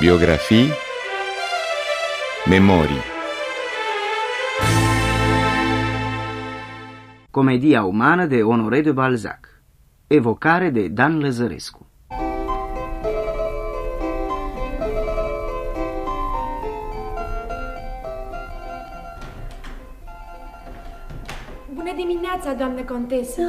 Biografii. Memorii. Comedia umană de Honoré de Balzac. Evocare de Dan Lăzărescu. Bună dimineața, doamnă contesă!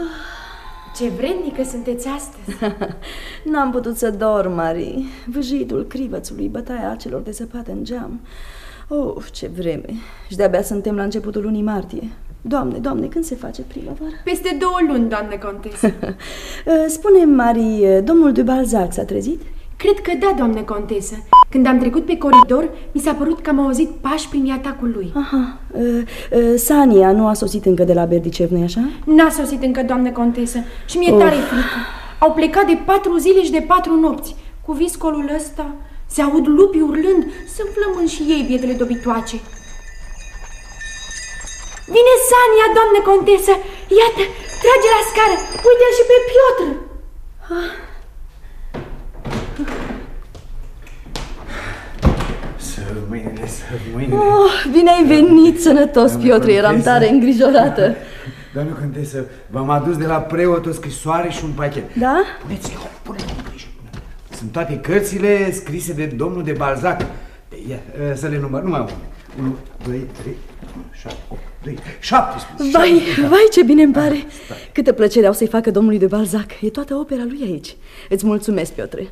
Ce vrednică sunteți astăzi! N-am putut să dorm, Marie. Vâjitul crivățului, bătaia acelor de zăpadă în geam. Of, ce vreme! Și de-abia suntem la începutul lunii martie. Doamne, doamne, când se face primăvara? Peste două luni, doamnă contesă. Spune, Marie, domnul de Balzac s-a trezit? Cred că da, doamnă contesă. Când am trecut pe coridor, mi s-a părut că am auzit pași prin iatacul lui. Aha, uh, uh, Sania nu a sosit încă de la Berdicev, nu-i așa? N-a sosit încă, doamnă contesă, și mi-e tare frică. Au plecat de patru zile și de patru nopți. Cu viscolul ăsta se aud lupi urlând, să flămân și ei bietele dobitoace. Vine Sania, doamnă contesă! Iată, trage la scară! Uite-l și pe Piotr! Ah. Să mâinile, să mâinile. Oh, bine ai venit, sănătos, Piotr, eram tare îngrijorată. Doamne Contesă, v-am adus de la preot o scrisoare și un pachet. Da? Puneți-i, pune în grijă. Sunt toate cărțile scrise de domnul de Balzac. Ia, să le număr, numai unul. 1, 2, 3, 7, 8, 2, 17. Vai, vai, ce bine îmi pare. Câtă plăcere au să-i facă domnului de Balzac. E toată opera lui aici. Îți mulțumesc, Piotre.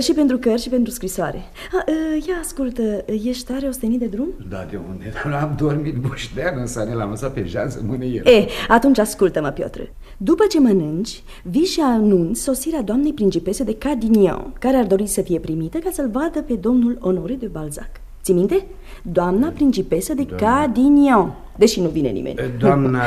Și pentru cărți și pentru scrisoare. A, ia, ascultă, ești tare ostenit de drum? Da, de unde? Am dormit buștean în sanel, am lăsat pe Jean să mâne el. E, atunci ascultă-mă, Piotre. După ce mănânci, vii și anunți sosirea doamnei principese de Cadignan, care ar dori să fie primită ca să-l vadă pe domnul Honoré de Balzac. Ți minte? Doamna principesă de Doamna. Cadignan, deși nu vine nimeni. Doamna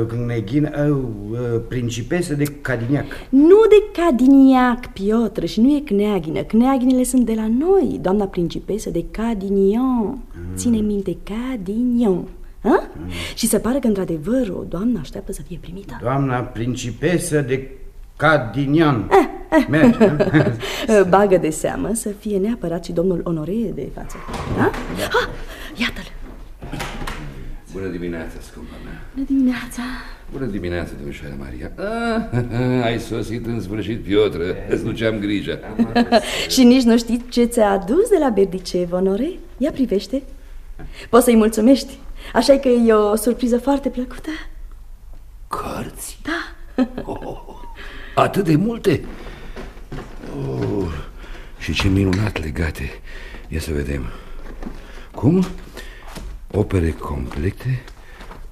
uh, neghin, uh, uh, principesă de Cadignac. Nu de Cadignac, Piotr, și nu e Cneaghină. Cneaghinele sunt de la noi, doamna principesă de Cadignan. Mm. Ține minte, Cadignan. Ha? Mm. Și se pare că, într-adevăr, o doamnă așteaptă să fie primită. Doamna principesă de Cadignan. Eh, eh. Merge, Bagă de seamă să fie neapărat și domnul Onoré de față. Da? da. Ah, Iată-l! Bună dimineața, scumpa mea. Bună dimineața. Bună dimineața, domnișoara Maria. Ah, ai sosit în sfârșit, Piotr. Îți duceam grijă. și nici nu știi ce ți-a adus de la Berdicev, Onoré? Ia privește. Poți să-i mulțumești. Așa că e o surpriză foarte plăcută. Cărți? Da. Oh, atât de multe? Oh, și ce minunat legate. Ia să vedem. Cum? Opere complete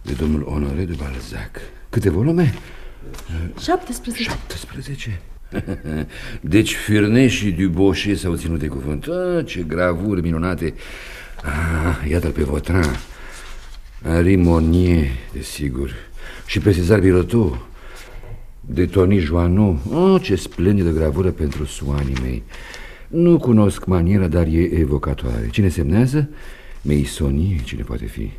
de domnul Honoré de Balzac. Câte volume? 17. 17? Deci Furnet și Dubochet s-au ținut de cuvânt. Ah, ce gravuri minunate. Ah, iată-l pe Vautrin. Henri Monnier, desigur. Și pe Cezar Birotteau. De Tony Joannou. Oh, ce splendidă gravură pentru suanii mei. Nu cunosc maniera, dar e evocatoare. Cine semnează? Meisoni, cine poate fi.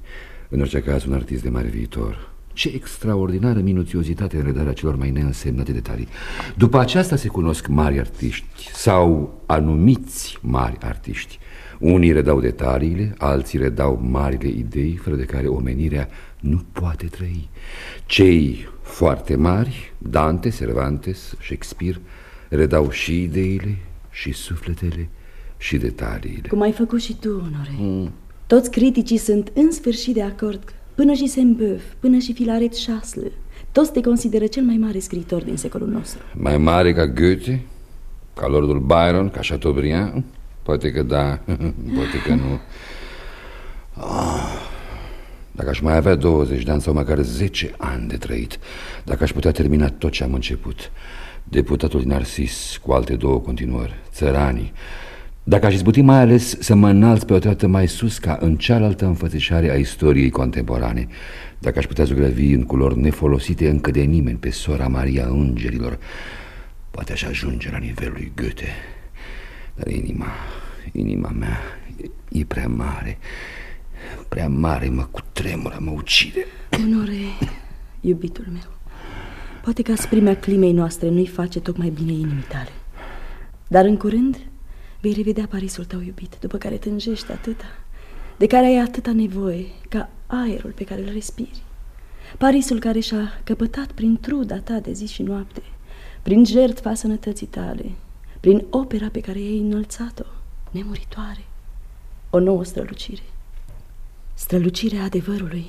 În orice caz, un artist de mare viitor. Ce extraordinară minuțiozitate în redarea celor mai neînsemnate detalii. După aceasta se cunosc mari artiști sau anumiți mari artiști. Unii redau detaliile, alții redau marile idei, fără de care omenirea nu poate trăi. Cei foarte mari, Dante, Cervantes, Shakespeare, redau și ideile, și sufletele, și detaliile. Cum ai făcut și tu, Onore. Mm. Toți criticii sunt în sfârșit de acord, până și Sembeuf, până și Filaret Chasle. Toți te consideră cel mai mare scriitor din secolul nostru. Mai mare ca Goethe, ca Lordul Byron, ca Chateaubriand? Poate că da, poate că nu. Oh, dacă aș mai avea 20 de ani sau măcar 10 ani de trăit, dacă aș putea termina tot ce am început, deputatul din Narcis cu alte două continuări, țăranii, dacă aș izbuti mai ales să mă înalț pe o treaptă mai sus ca în cealaltă înfățișare a istoriei contemporane, dacă aș putea zugrăvi în culori nefolosite încă de nimeni pe sora Maria Îngerilor, poate aș ajunge la nivelul lui Goethe. Dar inima, inima mea e, e prea mare, prea mare, mă cutremură, mă ucide. Onore, iubitul meu, poate că asprimea climei noastre nu-i face tocmai bine inimii tale. Dar în curând Vei revedea Parisul tău iubit, după care tânjești atâta, de care ai atâta nevoie, ca aerul pe care îl respiri. Parisul care și-a căpătat prin truda ta de zi și noapte, prin jertfa sănătății tale, prin opera pe care ai înălțat-o, nemuritoare, o nouă strălucire. Strălucirea adevărului.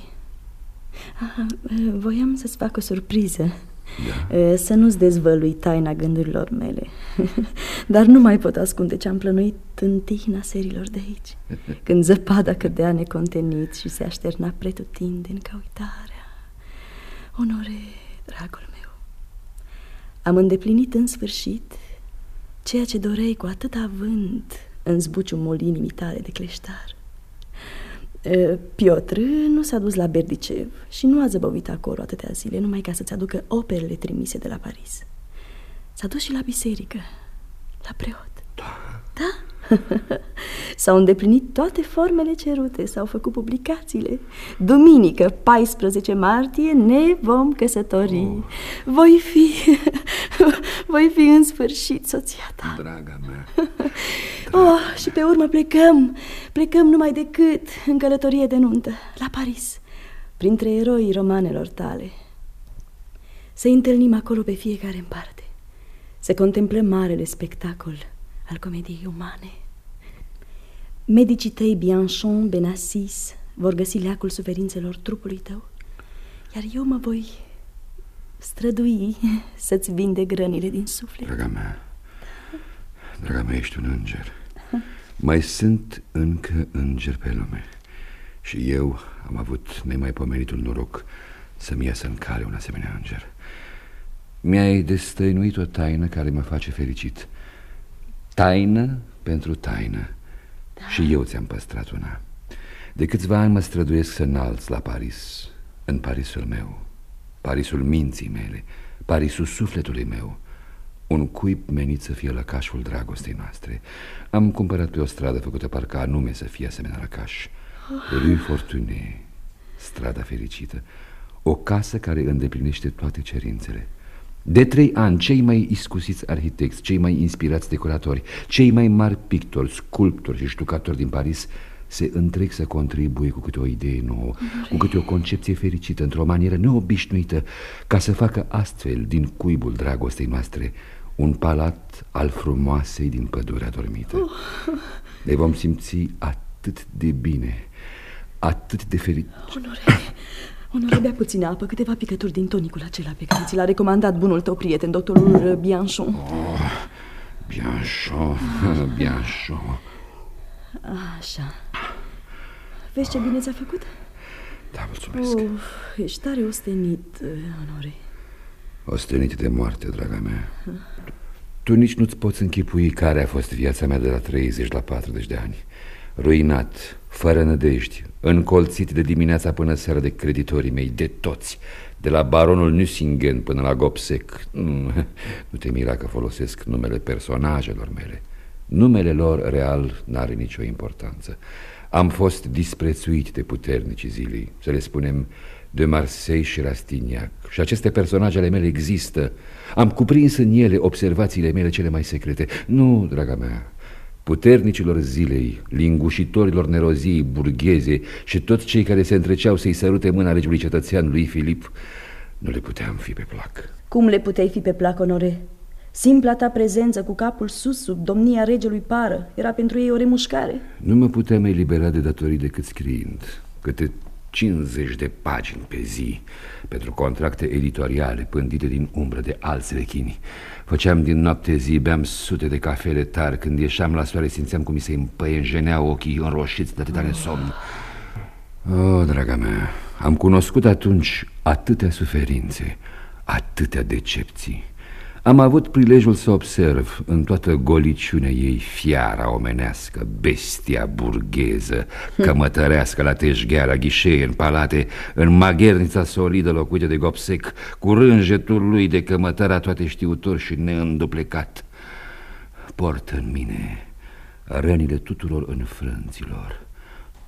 Aha, voiam să-ți fac o surpriză. Da. Să nu-ți dezvălui taina gândurilor mele. Dar nu mai pot ascunde ce am plănuit în tihna serilor de aici. Când zăpada cădea necontenit și se așterna pretutindeni ca uitarea. Onore, dragul meu, am îndeplinit în sfârșit ceea ce doreai cu atât avânt în zbuciumul inimii tale de cleștar. Piotr nu s-a dus la Berdicev și nu a zăbăvit acolo atâtea zile numai ca să-ți aducă operele trimise de la Paris. S-a dus și la biserică, la preot. Da. Da? S-au îndeplinit toate formele cerute, s-au făcut publicațiile. Duminică, 14 martie, ne vom căsători. Oh. Voi fi, voi fi în sfârșit soția ta. Draga mea. Draga oh, mea. și pe urmă plecăm, plecăm numai decât în călătorie de nuntă, la Paris, printre eroii romanelor tale. Să întâlnim acolo pe fiecare în parte, să contemplăm marele spectacol al comediei umane. Medicii tăi Bianchon, Benassis vor găsi leacul suferințelor trupului tău, iar eu mă voi strădui să-ți vinde grănile din suflet. Draga mea, draga mea, ești un înger. Mai sunt încă îngeri pe lume și eu am avut nemaipomenitul noroc să-mi iasă în cale un asemenea înger. Mi-ai destăinuit o taină care mă face fericit. Taină pentru taină. Da. Și eu ți-am păstrat una. De câțiva ani mă străduiesc să înalți la Paris, în Parisul meu, Parisul minții mele, Parisul sufletului meu, un cuib menit să fie lăcașul dragostei noastre. Am cumpărat pe o stradă făcută parcă anume să fie asemenea lăcaș. Rue Fortuné, strada fericită, o casă care îndeplinește toate cerințele. De trei ani, cei mai iscusiți arhitecți, cei mai inspirați decoratori, cei mai mari pictori, sculptori și ștucatori din Paris se întreg să contribuie cu câte o idee nouă, cu câte o concepție fericită, într-o manieră neobișnuită, ca să facă astfel din cuibul dragostei noastre un palat al frumoasei din pădurea dormită. Uh. Ne vom simți atât de bine, atât de fericit. Onore, Onore, bea puțină apă, câteva picături din tonicul acela pe care ți l-a recomandat bunul tău prieten, doctorul Bianchon. Oh, Bianchon, Bianchon. Așa. Vezi ce bine ți-a făcut? Da, mulțumesc. Oh, ești tare ostenit, Onore. Ostenit de moarte, draga mea. Tu nici nu-ți poți închipui care a fost viața mea de la 30 la 40 de ani. Ruinat, fără nădejdi, încolțit de dimineața până seara de creditorii mei, de toți, de la baronul Nusingen până la Gopsec. Nu, nu te mira că folosesc numele personajelor mele. Numele lor real n-are nicio importanță. Am fost disprețuit de puternici zilei, să le spunem de Marseille și Rastignac. Și aceste personaje ale mele există. Am cuprins în ele observațiile mele cele mai secrete. Nu, draga mea, puternicilor zilei, lingușitorilor neroziei burgheze și toți cei care se întreceau să-i sărute mâna regiului cetățean lui Filip, nu le puteam fi pe plac. Cum le puteai fi pe plac, onore? Simpla ta prezență cu capul sus sub domnia regelui Pară era pentru ei o remușcare? Nu mă puteam elibera de datorii decât scriind. Câte 50 de pagini pe zi pentru contracte editoriale pândite din umbră de alți rechini. Făceam din noapte zi, beam sute de cafele tari. Când ieșeam la soare, simțeam cum mi se împăienjeneau ochii înroșiți de atâta nesomn. Oh, draga mea, am cunoscut atunci atâtea suferințe, atâtea decepții. Am avut prilejul să observ în toată goliciunea ei fiara omenească, bestia burgheză, cămătărească la teșghea, la ghișee, în palate, în maghernița solidă locuită de gopsec, cu rânjetul lui de cămătăra toate știutor și neînduplecat. Port în mine rănile tuturor înfrânților,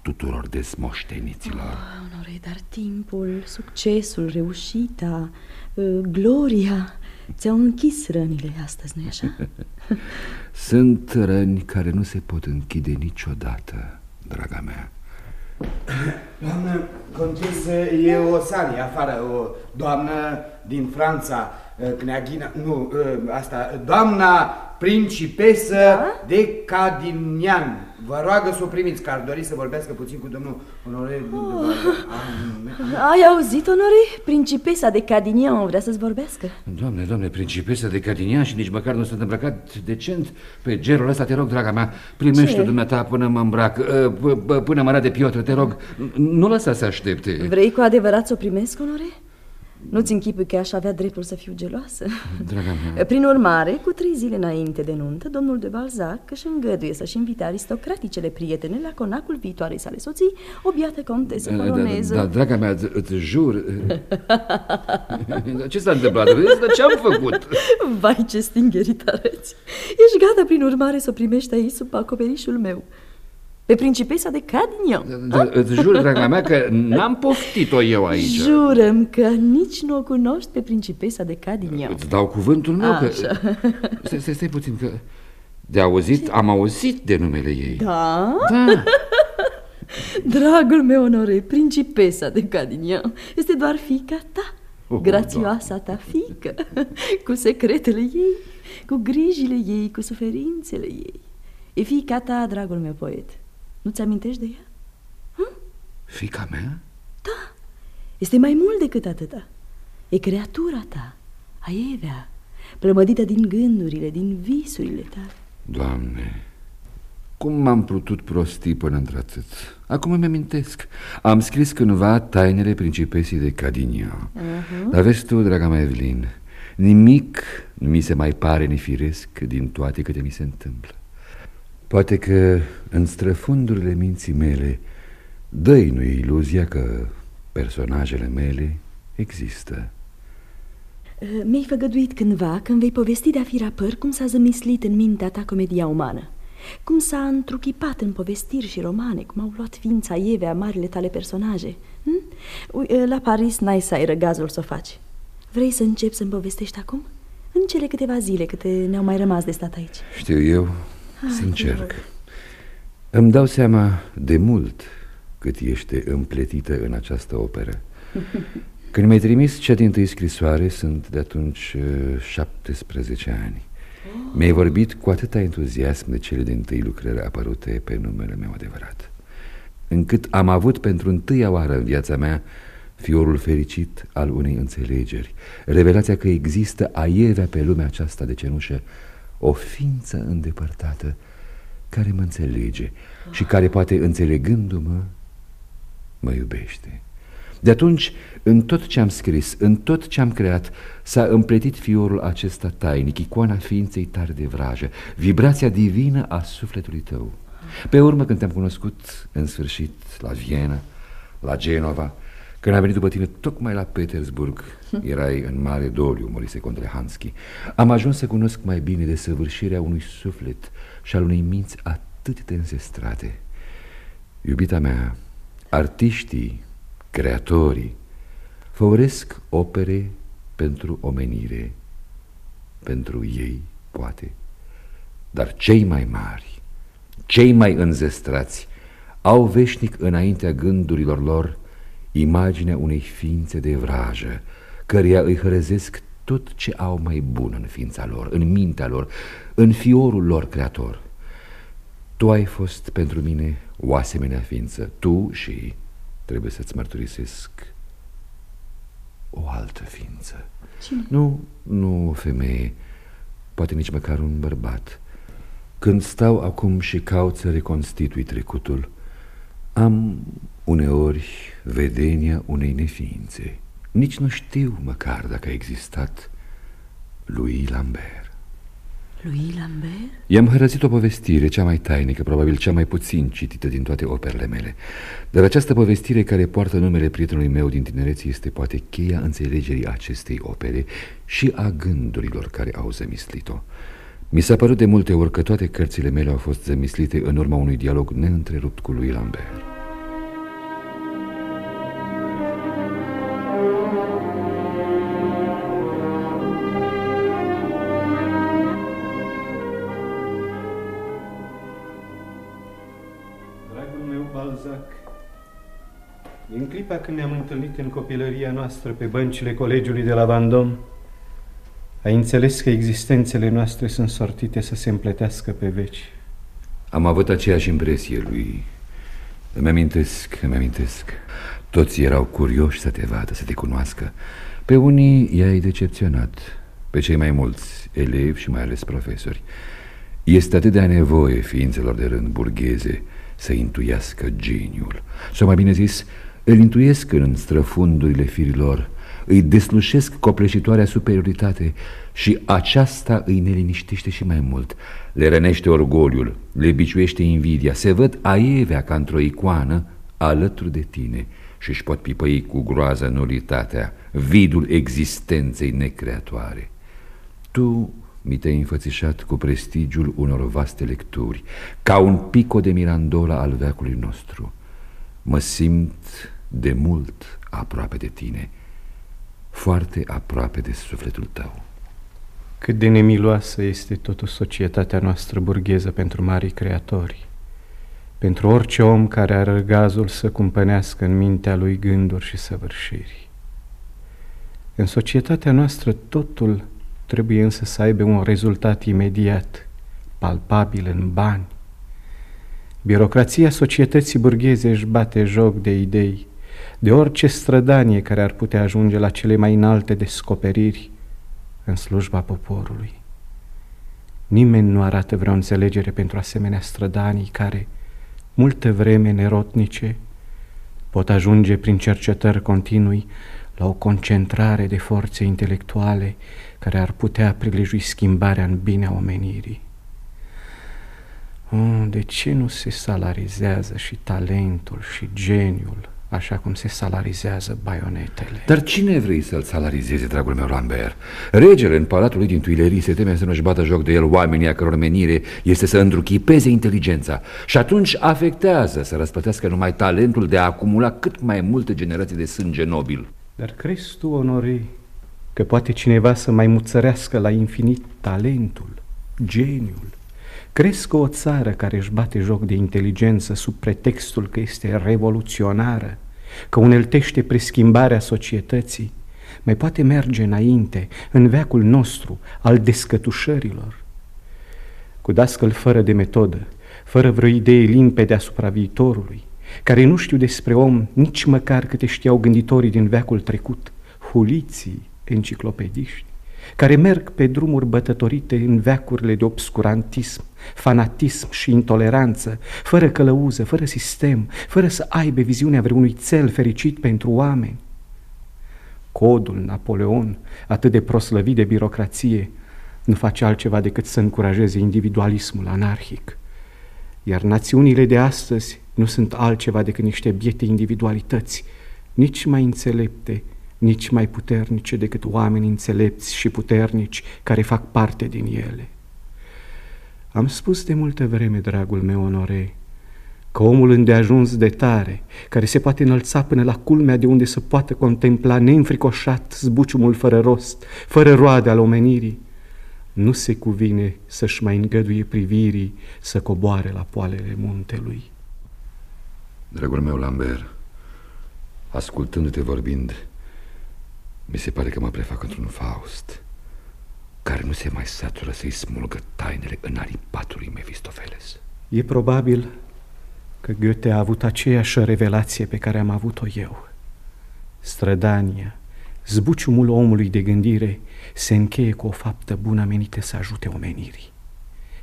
tuturor desmoșteniților. Oh, onore, dar timpul, succesul, reușita, uh, gloria Ți-au închis rănile astăzi, nu-i așa? Sunt răni care nu se pot închide niciodată, draga mea. Doamnă contesă, e o sali afară, o doamnă din Franța, Kneaghina, nu, asta, doamna principesă da? de Cadignan. Vă roagă să o primiți, că ar dori să vorbească puțin cu domnul Onore. Oh. Ai auzit, Onore? Principesa de Cadignan vrea să-ți vorbească. Doamne, doamne, principesa de Cadignan și nici măcar nu sunt îmbrăcat decent pe gerul ăsta, te rog, draga mea, primește-o dumneata până mă îmbrac, ă, până mă de Piotr, te rog, nu lăsa să aștepte. Vrei cu adevărat să o primesc, Onore? Nu-ți închipui că aș avea dreptul să fiu geloasă? Draga mea... Prin urmare, cu trei zile înainte de nuntă, domnul de Balzac își îngăduie să-și invite aristocraticele prietene la conacul viitoarei sale soții, o biată contesă da, poloneză. Da, da, da, draga mea, îți jur... Ce s-a întâmplat? Ce-am făcut? Vai, ce stingerit arăți! Ești gata, prin urmare, să o primești aici sub acoperișul meu. Pe principesa de Cadignan da, Îți jur, draga mea, că n-am poftit-o eu aici. Jurăm că nici nu o cunoști pe principesa de Cadignan Îți dau cuvântul meu Așa. că... Stai, stai, stai puțin, că... De auzit, am auzit de numele ei. Da? Da. Dragul meu onore, principesa de Cadignan Este doar fica ta oh, Grațioasa ta fică Cu secretele ei Cu grijile ei, cu suferințele ei. E fica ta, dragul meu poet nu-ți amintești de ea? Hm? Fica mea? Da, este mai mult decât atâta E creatura ta, Aievea Plămădită din gândurile, din visurile tale Doamne, cum m-am putut prosti până într-atât? Acum îmi amintesc Am scris cândva tainele principesii de Cadignan uh -huh. Dar vezi tu, draga mea Evelin Nimic nu mi se mai pare nefiresc din toate câte mi se întâmplă Poate că în străfundurile minții mele dăinuie iluzia că personajele mele există. Eh, mi-ai făgăduit cândva când vei povesti de a fi rapăr cum s-a zămislit în mintea ta comedia umană. Cum s-a întruchipat în povestiri și romane, cum au luat ființa ieve a marile tale personaje. Hm? Ui, eh, la Paris n-ai să ai răgazul să o faci. Vrei să începi să-mi povestești acum? În cele câteva zile câte ne-au mai rămas de stat aici. Știu eu, să încerc. Îmi dau seama de mult cât ești împletită în această operă. Când mi-ai trimis cea din tâi scrisoare, sunt de atunci 17 uh, ani. Mi-ai vorbit cu atâta entuziasm de cele din tâi lucrări apărute pe numele meu adevărat, încât am avut pentru întâia oară în viața mea fiorul fericit al unei înțelegeri, revelația că există aievea pe lumea aceasta de cenușă o ființă îndepărtată care mă înțelege și care poate, înțelegându-mă, mă iubește. De atunci, în tot ce am scris, în tot ce am creat, s-a împletit fiorul acesta tainic, icoana ființei tare de vrajă, vibrația divină a sufletului tău. Pe urmă, când te-am cunoscut, în sfârșit, la Viena, la Genova, când am venit după tine tocmai la Petersburg, erai în mare doliu, Morise Condrehanski. Am ajuns să cunosc mai bine de săvârșirea unui suflet și al unei minți atât de înzestrate. Iubita mea, artiștii, creatorii, făuresc opere pentru omenire, pentru ei, poate, dar cei mai mari, cei mai înzestrați, au veșnic înaintea gândurilor lor imaginea unei ființe de vrajă, căreia îi hărăzesc tot ce au mai bun în ființa lor, în mintea lor, în fiorul lor creator. Tu ai fost pentru mine o asemenea ființă, tu și, trebuie să-ți mărturisesc, o altă ființă. Cine? Nu, nu o femeie, poate nici măcar un bărbat. Când stau acum și caut să reconstitui trecutul, am uneori vedenia unei neființe. Nici nu știu măcar dacă a existat lui Lambert. Lui Lambert? I-am hărăzit o povestire, cea mai tainică, probabil cea mai puțin citită din toate operele mele. Dar această povestire care poartă numele prietenului meu din tinerețe este poate cheia înțelegerii acestei opere și a gândurilor care au zămislit-o. Mi s-a părut de multe ori că toate cărțile mele au fost zămislite în urma unui dialog neîntrerupt cu lui Lambert. Când ne-am întâlnit în copilăria noastră pe băncile colegiului de la Vendôme, ai înțeles că existențele noastre sunt sortite să se împletească pe veci. Am avut aceeași impresie lui. Îmi amintesc, îmi amintesc. Toți erau curioși să te vadă, să te cunoască. Pe unii i-ai decepționat, pe cei mai mulți, elevi și mai ales profesori. Este atât de nevoie ființelor de rând burgheze să intuiască geniul. Sau mai bine zis, îl intuiesc în străfundurile firilor, îi deslușesc copleșitoarea superioritate și aceasta îi neliniștește și mai mult. Le rănește orgoliul, le biciuiește invidia, se văd aievea ca într-o icoană alături de tine și își pot pipăi cu groază nulitatea, vidul existenței necreatoare. Tu mi te-ai înfățișat cu prestigiul unor vaste lecturi, ca un pico de mirandola al veacului nostru. Mă simt de mult aproape de tine, foarte aproape de sufletul tău. Cât de nemiloasă este totuși societatea noastră burgheză pentru mari creatori, pentru orice om care are răgazul să cumpănească în mintea lui gânduri și săvârșiri. În societatea noastră totul trebuie însă să aibă un rezultat imediat, palpabil în bani. Birocrația societății burgheze își bate joc de idei, de orice strădanie care ar putea ajunge la cele mai înalte descoperiri în slujba poporului. Nimeni nu arată vreo înțelegere pentru asemenea strădanii care, multe vreme nerotnice, pot ajunge prin cercetări continui la o concentrare de forțe intelectuale care ar putea prilejui schimbarea în bine a omenirii. Oh, de ce nu se salarizează și talentul și geniul așa cum se salarizează baionetele. Dar cine vrei să-l salarizeze, dragul meu Lambert? Regele în palatul lui din Tuilerii se teme să nu-și bată joc de el oamenii a căror menire este să întruchipeze inteligența și atunci afectează să răspătească numai talentul de a acumula cât mai multe generații de sânge nobil. Dar crezi tu, Onore, că poate cineva să mai muțărească la infinit talentul, geniul, Crezi că o țară care își bate joc de inteligență sub pretextul că este revoluționară, că uneltește preschimbarea societății, mai poate merge înainte, în veacul nostru, al descătușărilor? Cu dascăl fără de metodă, fără vreo idee limpede asupra viitorului, care nu știu despre om nici măcar câte știau gânditorii din veacul trecut, huliții, enciclopediști, care merg pe drumuri bătătorite în veacurile de obscurantism, fanatism și intoleranță, fără călăuză, fără sistem, fără să aibă viziunea vreunui cel fericit pentru oameni. Codul Napoleon, atât de proslăvit de birocrație, nu face altceva decât să încurajeze individualismul anarhic. Iar națiunile de astăzi nu sunt altceva decât niște biete individualități, nici mai înțelepte, nici mai puternice decât oameni înțelepți și puternici care fac parte din ele. Am spus de multă vreme, dragul meu onore, că omul îndeajuns de tare, care se poate înălța până la culmea de unde să poată contempla neînfricoșat zbuciumul fără rost, fără roade al omenirii, nu se cuvine să-și mai îngăduie privirii să coboare la poalele muntelui. Dragul meu, Lambert, ascultându-te vorbind, mi se pare că mă prefac într-un Faust care nu se mai satură să-i smulgă tainele în aripatului Mefistofeles. E probabil că Goethe a avut aceeași revelație pe care am avut-o eu. Strădania, zbuciumul omului de gândire se încheie cu o faptă bună menită să ajute omenirii.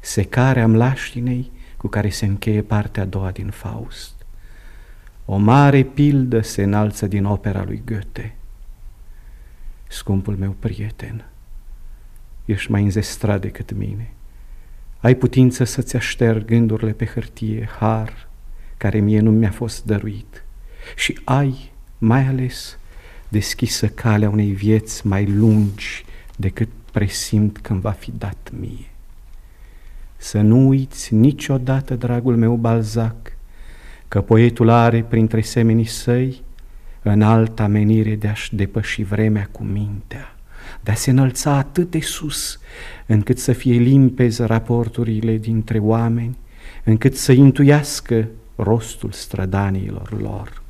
Secarea mlaștinei cu care se încheie partea a doua din Faust. O mare pildă se înalță din opera lui Goethe. Scumpul meu prieten, ești mai înzestrat decât mine. Ai putință să-ți așterg gândurile pe hârtie, har, care mie nu mi-a fost dăruit. Și ai, mai ales, deschisă calea unei vieți mai lungi decât presimt când va fi dat mie. Să nu uiți niciodată, dragul meu Balzac, că poetul are printre semenii săi în alta menire de a-și depăși vremea cu mintea de a se înălța atât de sus, încât să fie limpezi raporturile dintre oameni, încât să intuiască rostul strădanilor lor.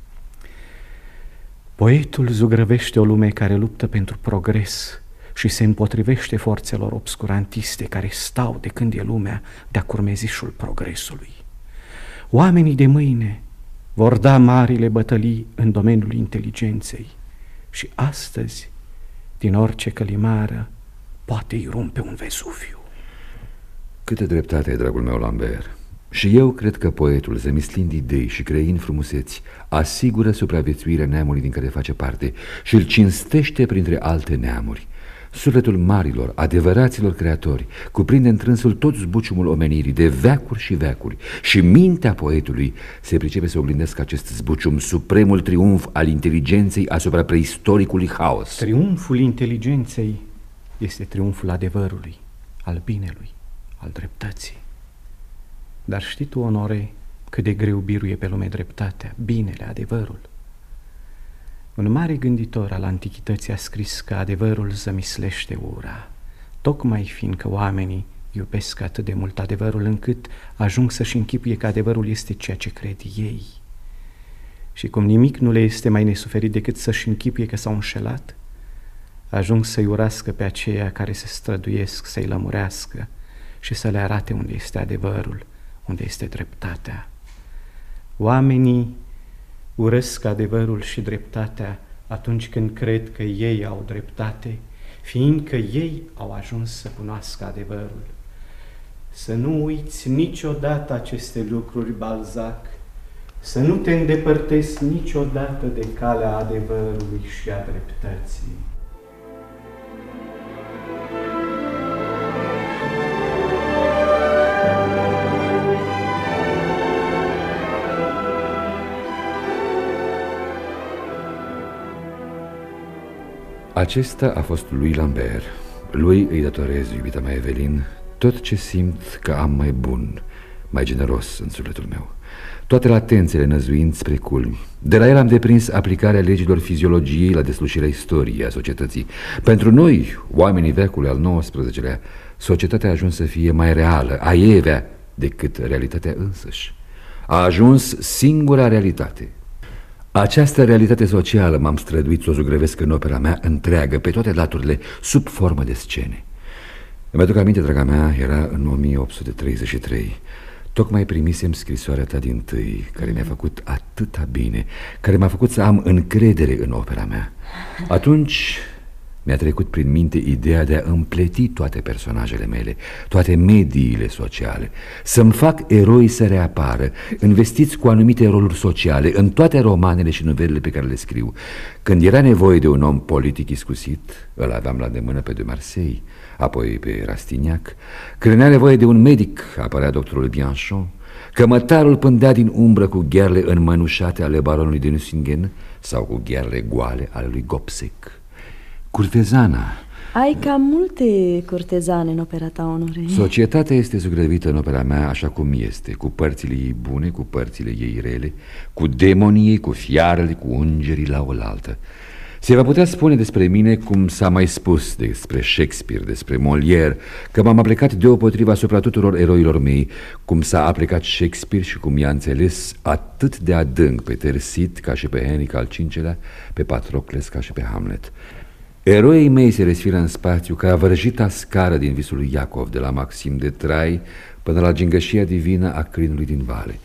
Poetul zugrăvește o lume care luptă pentru progres și se împotrivește forțelor obscurantiste care stau de când e lumea de-a curmezișul progresului. Oamenii de mâine vor da marile bătălii în domeniul inteligenței și astăzi, din orice călimară, poate îi rumpe un Vesuviu. Câte dreptate dragul meu, Lambert. Și eu cred că poetul, zămislind idei și creind frumuseți, asigură supraviețuirea neamului din care face parte și îl cinstește printre alte neamuri. Sufletul marilor, adevăraților creatori, cuprinde întrânsul tot zbuciumul omenirii de veacuri și veacuri și mintea poetului se pricepe să oglindesc acest zbucium, supremul triumf al inteligenței asupra preistoricului haos. Triumful inteligenței este triumful adevărului, al binelui, al dreptății. Dar știi tu, onore, cât de greu biruie pe lume dreptatea, binele, adevărul? Un mare gânditor al antichității a scris că adevărul zămislește ura, tocmai fiindcă oamenii iubesc atât de mult adevărul încât ajung să-și închipuie că adevărul este ceea ce cred ei. Și cum nimic nu le este mai nesuferit decât să-și închipuie că s-au înșelat, ajung să-i urască pe aceia care se străduiesc să-i lămurească și să le arate unde este adevărul, unde este dreptatea. Oamenii urăsc adevărul și dreptatea atunci când cred că ei au dreptate, fiindcă ei au ajuns să cunoască adevărul. Să nu uiți niciodată aceste lucruri, Balzac, să nu te îndepărtezi niciodată de calea adevărului și a dreptății. Acesta a fost lui Lambert. Lui îi datorez, iubita mea Evelin, tot ce simt că am mai bun, mai generos în sufletul meu. Toate latențele năzuind spre culmi. De la el am deprins aplicarea legilor fiziologiei la deslușirea istoriei a societății. Pentru noi, oamenii veacului al XIX-lea, societatea a ajuns să fie mai reală, aievea, decât realitatea însăși. A ajuns singura realitate, această realitate socială m-am străduit să o zugrăvesc în opera mea întreagă, pe toate laturile, sub formă de scene. Îmi aduc aminte, draga mea, era în 1833. Tocmai primisem scrisoarea ta din tâi, care mi-a făcut atâta bine, care m-a făcut să am încredere în opera mea. Atunci mi-a trecut prin minte ideea de a împleti toate personajele mele, toate mediile sociale, să-mi fac eroi să reapară, investiți cu anumite roluri sociale în toate romanele și novelele pe care le scriu. Când era nevoie de un om politic iscusit, îl aveam la demână pe de Marseille, apoi pe Rastignac. Când era nevoie de un medic, apărea doctorul Bianchon. Cămătarul pândea din umbră cu ghearle înmănușate ale baronului de Nucingen sau cu ghearle goale ale lui Gopsec. Curtezana. Ai cam multe curtezane în opera ta, Onore. Societatea este zugrăvită în opera mea așa cum este Cu părțile ei bune, cu părțile ei rele Cu demonii ei, cu fiarele, cu îngerii la oaltă. Se va putea spune despre mine cum s-a mai spus despre Shakespeare, despre Molière, că m-am aplicat deopotriva asupra tuturor eroilor mei, cum s-a aplicat Shakespeare și cum i-a înțeles atât de adânc pe Tersit ca și pe Henric al V-lea, pe Patrocles ca și pe Hamlet. Eroii mei se resfiră în spațiu ca vărjita scară din visul lui Iacov, de la Maxim de Trai până la gingășia divină a crinului din vale.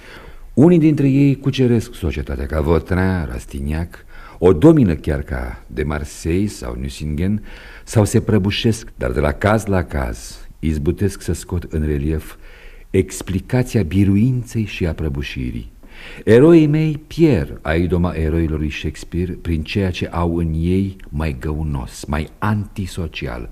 Unii dintre ei cuceresc societatea ca Vautrin, Rastignac, o domină chiar ca de Marseille sau Nucingen, sau se prăbușesc, dar de la caz la caz izbutesc să scot în relief explicația biruinței și a prăbușirii. Eroii mei pierd a idoma eroilor lui Shakespeare prin ceea ce au în ei mai găunos, mai antisocial.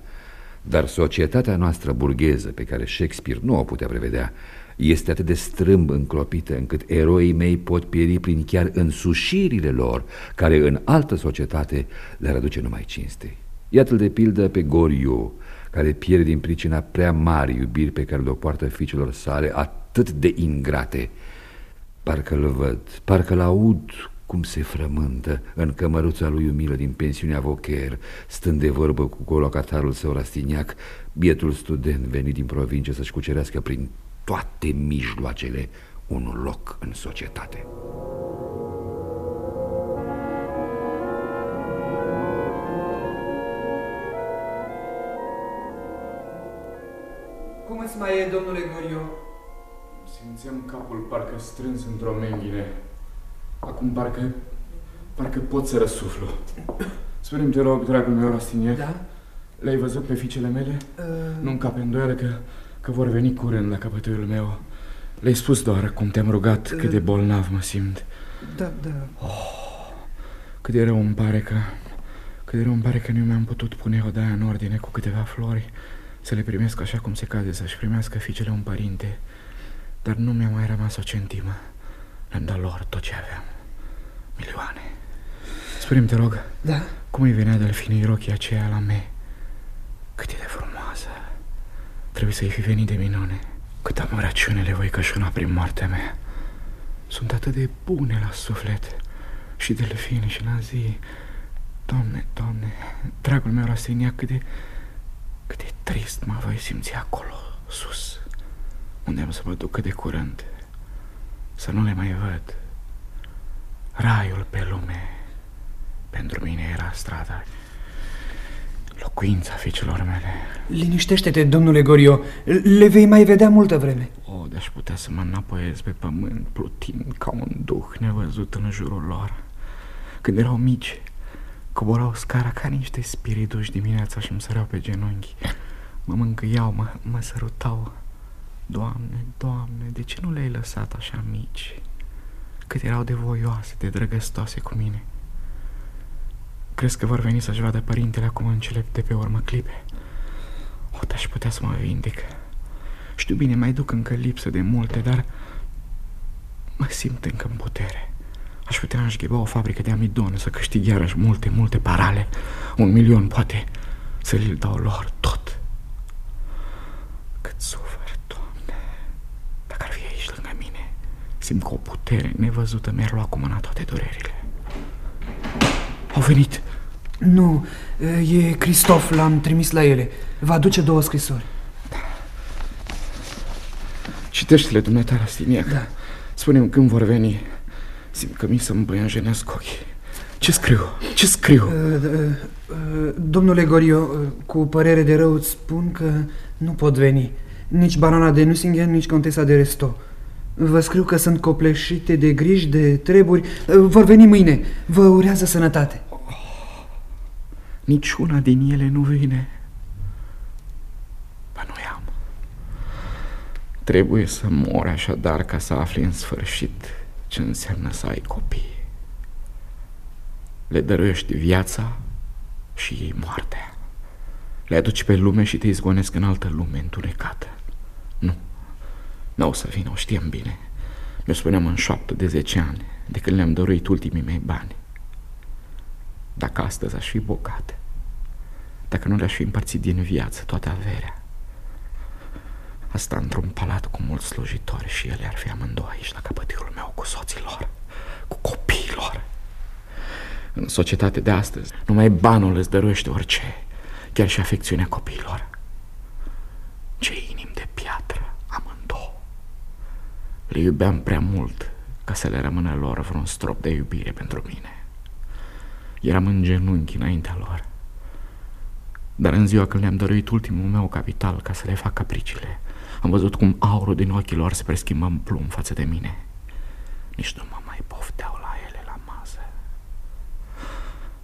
Dar societatea noastră burgheză, pe care Shakespeare nu o putea prevedea, este atât de strâmb încropită încât eroii mei pot pieri prin chiar însușirile lor, care în altă societate le aduce numai cinste. Iată-l de pildă pe Goriu, care pierde din pricina prea mari iubiri pe care le poartă fiicelor sale atât de ingrate, Parcă-l văd, parcă-l aud cum se frământă în cămăruța lui umilă din pensiunea Vocher, stând de vorbă cu colocatarul său Rastignac, bietul student venit din provincie să-și cucerească prin toate mijloacele un loc în societate. Cum îți mai e, domnule Gorio? Simțeam capul parcă strâns într-o menghine. Acum parcă, parcă pot să răsuflu. Spune-mi, te rog, dragul meu, Rastinier. Da? Le-ai văzut pe fiicele mele? Uh... Nu încape îndoială că, că vor veni curând la capătul meu. Le-ai spus doar cum te-am rugat uh... cât de bolnav mă simt. Da, da. Oh, cât de rău îmi pare că... Cât de rău îmi pare că nu mi-am putut pune odaia în ordine cu câteva flori să le primesc așa cum se cade să-și primească fiicele un părinte. Dar nu mi-a mai rămas o centimă. Le-am dat lor tot ce aveam. Milioane. Spune-mi, te rog, da? cum îi venea delfinii rochii aceea la me? Cât e de frumoasă. Trebuie să-i fi venit de minune. Câtă măraciune le voi cășuna prin moartea mea. Sunt atât de bune la suflet. Și delfini și la zi. Doamne, doamne, dragul meu Rastenia, cât de, cât de trist mă voi simți acolo, sus, unde am să mă duc cât de curând. Să nu le mai văd. Raiul pe lume pentru mine era strada. Locuința fiicelor mele. Liniștește-te, domnule Gorio. Le vei mai vedea multă vreme. O, de-aș putea să mă înapoiez pe pământ, plutind ca un duh nevăzut în jurul lor. Când erau mici, coborau scara ca niște spirituși dimineața și îmi săreau pe genunchi. Mă mâncăiau, mă, mă sărutau. Doamne, Doamne, de ce nu le-ai lăsat așa mici? Cât erau de voioase, de drăgăstoase cu mine. Crezi că vor veni să-și vadă părintele acum în cele de pe urmă clipe? O, aș putea să mă vindic. Știu bine, mai duc încă lipsă de multe, dar mă simt încă în putere. Aș putea înșgheba o fabrică de amidon, să câștig iarăși multe, multe parale. Un milion, poate, să l dau lor tot. Cât sufăr, Doamne, dacă ar fi aici lângă mine, simt că o putere nevăzută mi-ar lua cu mâna toate durerile. Au venit. Nu, e Cristof, l-am trimis la ele. Va aduce două scrisori. Da. Citește-le, dumneata, Rastiniac. Da. Spune-mi când vor veni. Simt că mi să-mi băianjenesc ochii. Ce scriu? Ce scriu? Uh, uh, uh, domnule Gorio, uh, cu părere de rău îți spun că nu pot veni. Nici barona de Nussingen, nici contesa de Resto. Vă scriu că sunt copleșite de griji, de treburi. Uh, vor veni mâine. Vă urează sănătate. Niciuna din ele nu vine. Ba nu am. Trebuie să mor așadar ca să afli în sfârșit ce înseamnă să ai copii. Le dăruiești viața și ei moartea. Le aduci pe lume și te izgonesc în altă lume întunecată. Nu, nu o să vină, o știam bine. Mi-o spuneam în șoaptă de zece ani, de când le-am dăruit ultimii mei bani. Dacă astăzi aș fi bogat, dacă nu le-aș fi împărțit din viață toată averea, asta într-un palat cu mulți slujitori și ele ar fi amândouă aici la capătiul meu cu soții lor, cu copiii lor. În societatea de astăzi, numai banul îți dăruiește orice, chiar și afecțiunea copiilor. Ce inim de piatră, amândouă. Le iubeam prea mult ca să le rămână lor vreun strop de iubire pentru mine. Eram în genunchi înaintea lor. Dar în ziua când le-am dăruit ultimul meu capital ca să le fac capricile, am văzut cum aurul din ochii lor se preschimbă în plumb față de mine. Nici nu mă mai pofteau la ele la masă.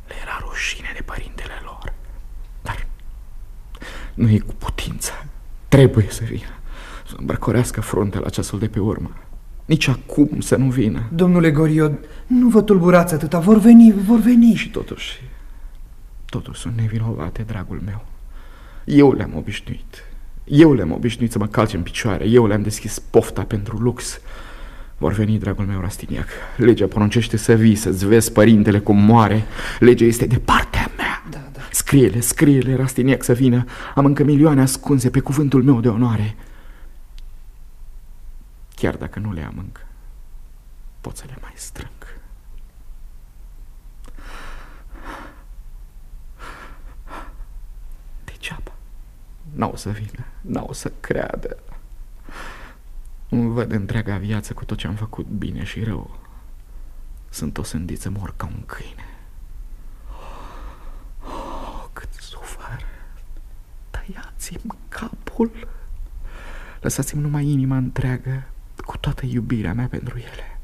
Le era rușine de părintele lor. Dar nu e cu putință. Trebuie să vină. Să îmbrăcorească fruntea la ceasul de pe urmă. Nici acum să nu vină. Domnule Gorio, nu vă tulburați atâta. Vor veni, vor veni. Și totuși, totuși sunt nevinovate, dragul meu. Eu le-am obișnuit. Eu le-am obișnuit să mă calce în picioare. Eu le-am deschis pofta pentru lux. Vor veni, dragul meu Rastiniac. Legea poruncește să vii, să-ți vezi părintele cum moare. Legea este de partea mea. Da, da. Scrie-le, scrie-le, Rastiniac, să vină. Am încă milioane ascunse pe cuvântul meu de onoare. Chiar dacă nu le am încă, pot să le mai strâng. Degeaba. N-au să vină, n-au să creadă. Îmi văd întreaga viață cu tot ce am făcut bine și rău. Sunt o sândiță mor ca un câine. Oh, cât sufăr! Tăiați-mi capul! Lăsați-mi numai inima întreagă cu toată iubirea mea pentru ele.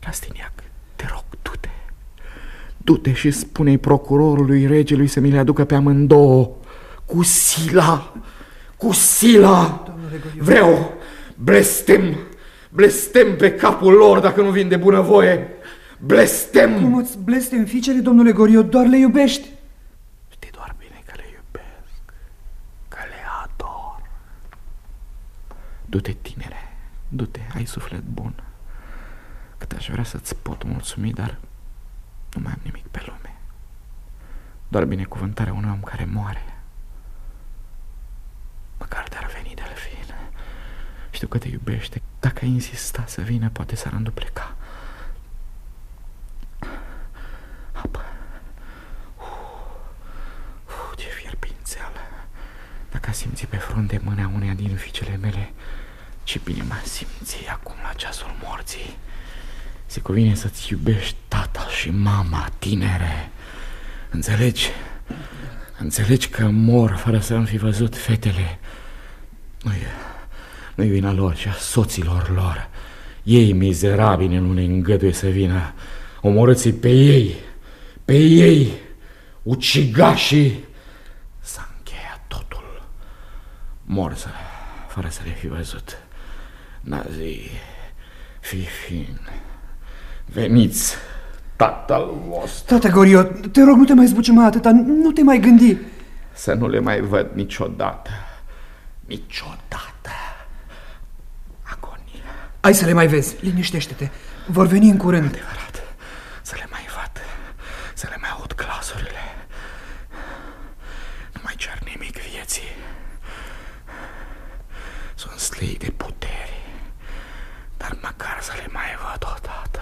Rastiniac, te rog, du-te. Du-te și spune-i procurorului regelui să mi le aducă pe amândouă. Cu sila! Cu sila! Vreau! Blestem! Blestem pe capul lor dacă nu vin de bunăvoie! Blestem! Cum îți blestem fiicele, domnule Gorio, doar le iubești? Știi doar bine că le iubesc, că le ador. Du-te, tinere, du-te, ai suflet bun. Cât aș vrea să-ți pot mulțumi, dar nu mai am nimic pe lume. Doar binecuvântarea unui om care moare. Măcar de-ar veni Delfin. Știu că te iubește. Dacă ai insista să vină, poate s-ar îndupleca. Apă. Uh, uh, ce fierbințeală. Dacă a simți pe frunte mâna uneia din fiicele mele, ce bine m-a simți acum la ceasul morții. Se cuvine să-ți iubești tata și mama, tinere. Înțelegi? Înțelegi că mor fără să am fi văzut fetele. Nu e, nu e vina lor, ci a soților lor. Ei, mizerabili, nu ne îngăduie să vină. Omorâți pe ei, pe ei, ucigașii. S-a încheiat totul. Mor să, fără să le fi văzut. Nazi, Fifin, veniți, tatăl vostru. Tata Gorio, te rog, nu te mai zbuciuma atâta, nu te mai gândi. Să nu le mai văd niciodată. Niciodată. Agonia. Ai să le mai vezi, liniștește-te. Vor veni în curând. Adevărat. Să le mai văd. Să le mai aud glasurile. Nu mai cer nimic vieții. Sunt slei de puteri. Dar măcar să le mai văd odată.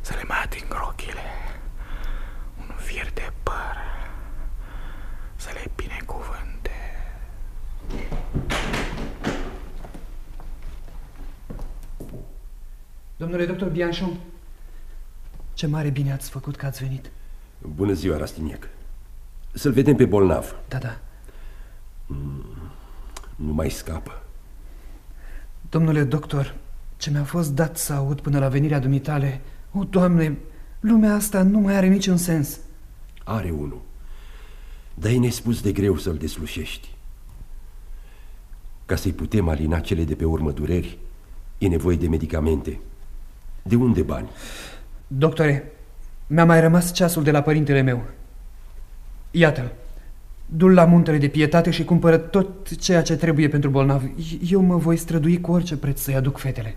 Să le mai ating rochile. Un fir de păr. Să le binecuvânte. Domnule doctor Bianchon, ce mare bine ați făcut că ați venit. Bună ziua, Rastiniac. Să-l vedem pe bolnav. Da, da. Nu mai scapă. Domnule doctor, ce mi-a fost dat să aud până la venirea dumitale, o, Doamne, lumea asta nu mai are niciun sens. Are unul. Dar e nespus de greu să-l deslușești. Ca să-i putem alina cele de pe urmă dureri, e nevoie de medicamente. De unde bani? Doctore, mi-a mai rămas ceasul de la părintele meu. Iată-l. Du-l la muntele de pietate și cumpără tot ceea ce trebuie pentru bolnav. Eu mă voi strădui cu orice preț să-i aduc fetele.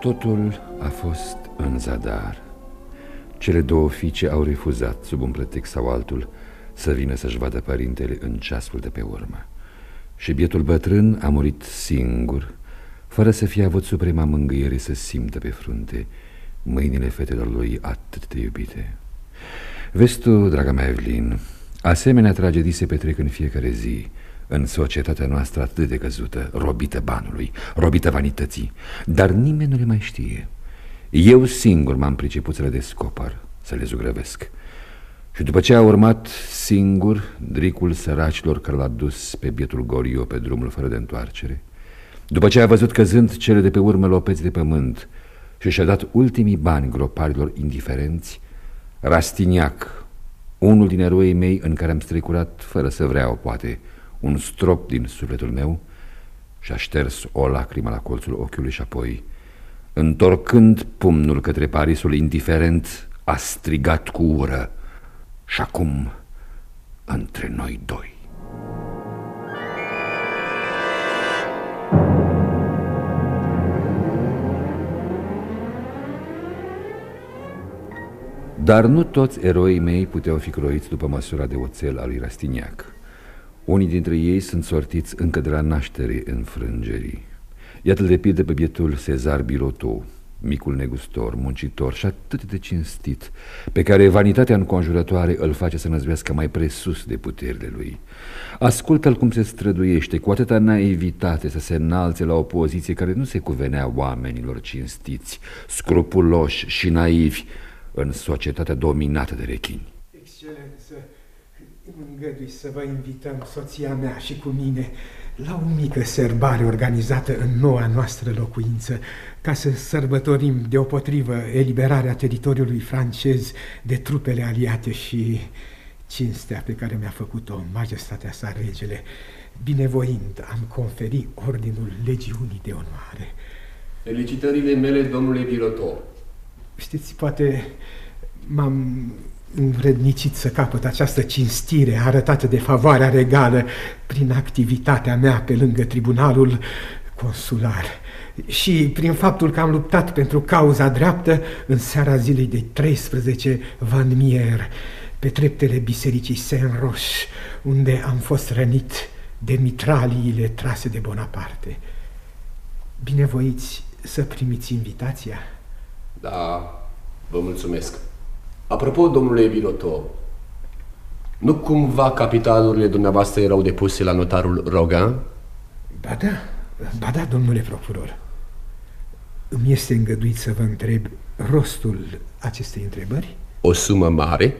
Totul a fost în zadar. Cele două fiice au refuzat, sub un pretext sau altul, să vină să-și vadă părintele în ceasul de pe urmă. Și bietul bătrân a murit singur, fără să fie avut suprema mângâiere să simtă pe frunte mâinile fetelor lui atât de iubite. Vezi tu, draga mea Evelyn, asemenea tragedii se petrec în fiecare zi, în societatea noastră atât de căzută, robită banului, robită vanității, dar nimeni nu le mai știe. Eu singur m-am priceput să le descoper, să le zugrăvesc. Și după ce a urmat singur dricul săracilor care l-a dus pe bietul Gorio pe drumul fără de întoarcere, după ce a văzut căzând cele de pe urmă lopeți de pământ și și-a dat ultimii bani groparilor indiferenți, Rastiniac, unul din eroii mei în care am strecurat, fără să vreau, poate, un strop din sufletul meu, și-a șters o lacrimă la colțul ochiului și apoi, întorcând pumnul către Parisul indiferent, a strigat cu ură. Și acum, între noi doi. Dar nu toți eroii mei puteau fi croiți după măsura de oțel al lui Rastiniac. Unii dintre ei sunt sortiți încă de la naștere în frângerii. Iată-l de pildă pe bietul Cezar Birotou, micul negustor, muncitor și atât de cinstit, pe care vanitatea înconjurătoare îl face să năzvească mai presus de puterile lui. Ascultă-l cum se străduiește, cu atâta naivitate să se înalțe la o poziție care nu se cuvenea oamenilor cinstiți, scrupuloși și naivi în societatea dominată de rechini. Excelență, îngădui să vă invităm soția mea și cu mine la o mică sărbare organizată în noua noastră locuință, ca să sărbătorim deopotrivă eliberarea teritoriului francez de trupele aliate și cinstea pe care mi-a făcut-o majestatea sa regele, binevoind am conferit ordinul legiunii de onoare. Felicitările mele, domnule Biroto. Știți, poate m-am învrednicit să capăt această cinstire arătată de favoarea regală prin activitatea mea pe lângă tribunalul consular și prin faptul că am luptat pentru cauza dreaptă în seara zilei de 13 Van Mier pe treptele bisericii Saint-Roch, unde am fost rănit de mitraliile trase de Bonaparte. Binevoiți să primiți invitația? Da, vă mulțumesc. Apropo, domnule Biloto, nu cumva capitalurile dumneavoastră erau depuse la notarul Rogan? Ba da, ba da, domnule procuror. Îmi este îngăduit să vă întreb rostul acestei întrebări? O sumă mare?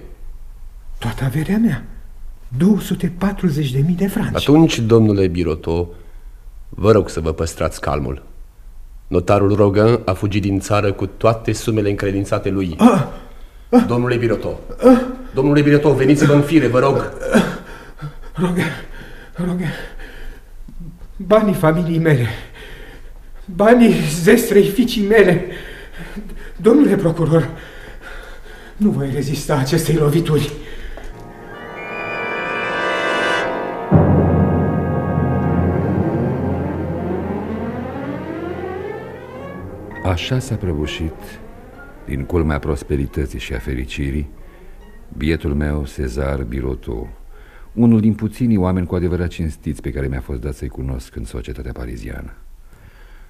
Toată averea mea. 240.000 de franci. Atunci, domnule Biroto, vă rog să vă păstrați calmul. Notarul Rogan a fugit din țară cu toate sumele încredințate lui. Ah! Domnule Biroto, domnule Biroto, veniți-vă în fire, vă rog. Rogan, Rogan, banii familiei mele, banii zestrei fiicii mele. Domnule procuror, nu voi rezista acestei lovituri. Așa s-a prăbușit, din culmea prosperității și a fericirii, bietul meu, Cezar Biroto, unul din puținii oameni cu adevărat cinstiți pe care mi-a fost dat să-i cunosc în societatea pariziană.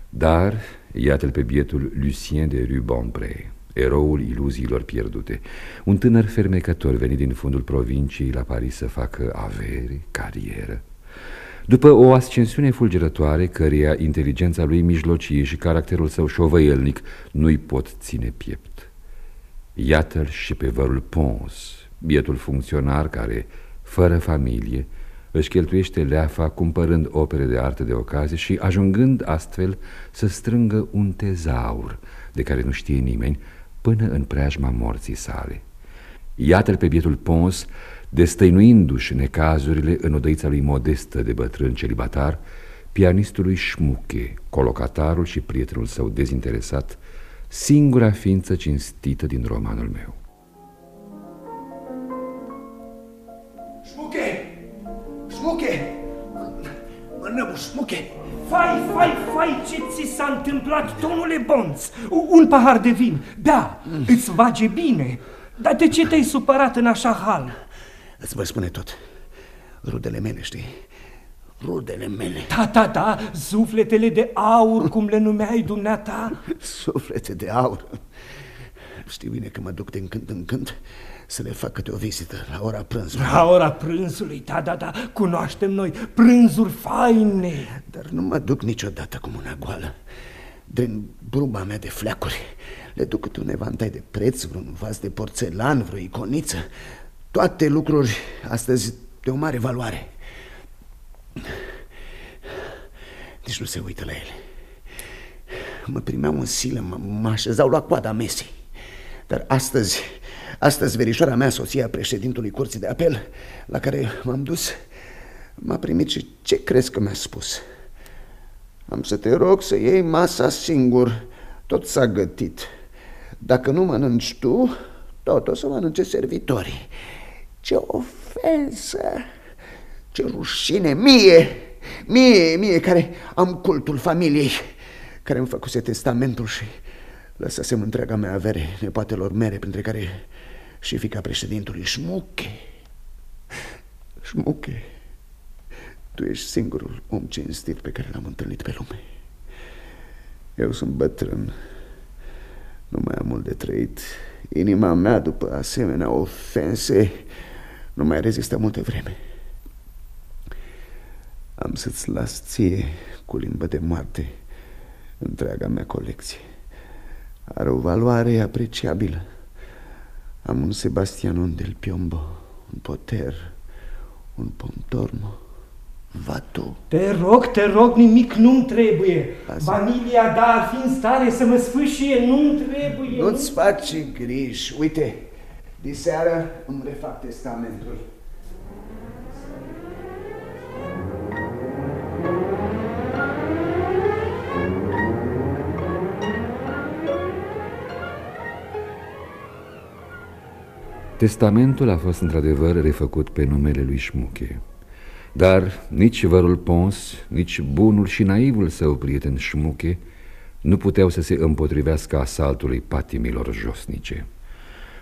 Dar iată-l pe bietul Lucien de Rubempré, eroul iluziilor pierdute, un tânăr fermecător venit din fundul provinciei la Paris să facă avere, carieră, după o ascensiune fulgerătoare, căreia inteligența lui mijlocie și caracterul său șovăielnic nu-i pot ține piept. Iată-l și pe vărul Pons, bietul funcționar care, fără familie, își cheltuiește leafa cumpărând opere de artă de ocazie și ajungând astfel să strângă un tezaur de care nu știe nimeni până în preajma morții sale. Iată-l pe bietul Pons, destăinuindu-și necazurile în odăița lui modestă de bătrân celibatar, pianistului Șmuche, colocatarul și prietenul său dezinteresat, singura ființă cinstită din romanul meu. Șmuche! Șmuche! Mănăbu, Șmuche! Fai, fai, fai, ce ți s-a întâmplat, domnule Bonț? Un pahar de vin, da, îți vage bine. Dar de ce te-ai supărat în așa hal? Îți voi spune tot. Rudele mele, știi? Rudele mele. Da, da, da, sufletele de aur, cum le numeai dumneata. Suflete de aur. Știi bine că mă duc din când în când să le fac câte o vizită la ora prânzului. La ora prânzului, da, da, da, cunoaștem noi prânzuri faine. Dar nu mă duc niciodată cu mâna goală. Din bruma mea de fleacuri le duc câte un evantai de preț, vreun vas de porțelan, vreo iconiță, toate lucruri astăzi de o mare valoare. Nici nu se uită la ele. Mă primeau în silă, mă, mă așezau la coada mesei. Dar astăzi, astăzi verișoara mea, soția președintului Curții de Apel, la care m-am dus, m-a primit și ce crezi că mi-a spus? Am să te rog să iei masa singur, tot s-a gătit. Dacă nu mănânci tu, tot o să mănânce servitorii. Ce ofensă! Ce rușine mie! Mie, mie care am cultul familiei, care îmi făcuse testamentul și lăsasem întreaga mea avere nepoatelor mele, printre care și fica președintului Șmuche. Șmuche, tu ești singurul om cinstit pe care l-am întâlnit pe lume. Eu sunt bătrân, Nu mai am mult de trăit. Inima mea, după asemenea ofense, nu mai rezistă multe vreme. Am să-ți las ție cu limbă de moarte întreaga mea colecție. Are o valoare apreciabilă. Am un Sebastianon del Piombo, un Poter, un Pontormo, Vatu. Te rog, te rog, nimic nu-mi trebuie. Asta. Vanilia, da, ar fi în stare să mă sfâșie, nu-mi trebuie. Nu-ți faci griji. Uite, diseară îmi refac testamentul. Testamentul a fost într-adevăr refăcut pe numele lui Șmuche. Dar nici vărul Pons, nici bunul și naivul său prieten Șmuche nu puteau să se împotrivească asaltului patimilor josnice.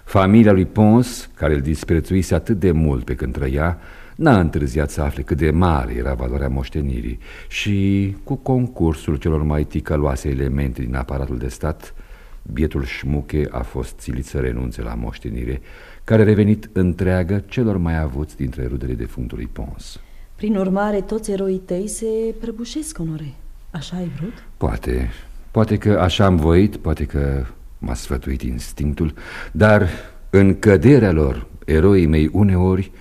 Familia lui Pons, care îl disprețuise atât de mult pe când trăia, n-a întârziat să afle cât de mare era valoarea moștenirii și, cu concursul celor mai ticăloase elemente din aparatul de stat, bietul Șmuche a fost țilit să renunțe la moștenire, care a revenit întreagă celor mai avuți dintre rudele defunctului Pons. Prin urmare, toți eroii tăi se prăbușesc, onore. Așa ai vrut? Poate. Poate că așa am voit, poate că m-a sfătuit instinctul, dar în căderea lor, eroii mei uneori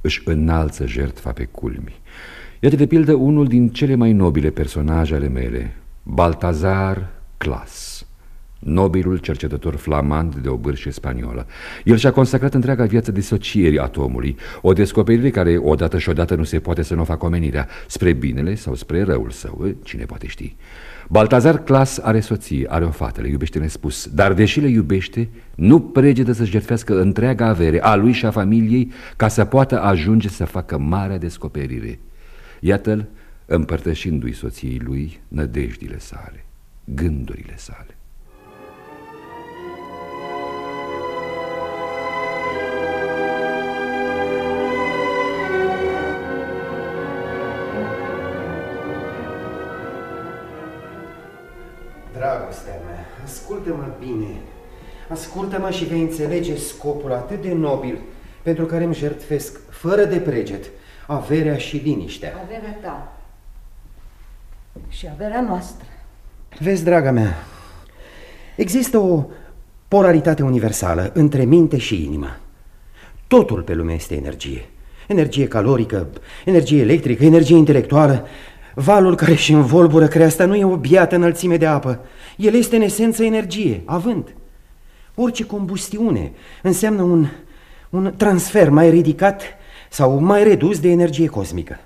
își înalță jertfa pe culmi. Iată de pildă unul din cele mai nobile personaje ale mele, Baltazar Clas nobilul cercetător flamand de o bârșie spaniolă. El și-a consacrat întreaga viață disocierii atomului, o descoperire care odată și odată nu se poate să nu o facă omenirea, spre binele sau spre răul său, cine poate ști. Baltazar Clas are soție, are o fată, le iubește nespus, dar deși le iubește, nu pregedă să-și jertfească întreaga avere a lui și a familiei ca să poată ajunge să facă marea descoperire. Iată-l împărtășindu-i soției lui nădejdile sale, gândurile sale. Ascultă-mă bine. Ascultă-mă și vei înțelege scopul atât de nobil pentru care îmi jertfesc, fără de preget, averea și liniștea. Averea ta și averea noastră. Vezi, draga mea, există o polaritate universală între minte și inimă. Totul pe lume este energie. Energie calorică, energie electrică, energie intelectuală, Valul care își învolbură creasta nu e o biată înălțime de apă. El este în esență energie, avânt. Orice combustiune înseamnă un, un transfer mai ridicat sau mai redus de energie cosmică.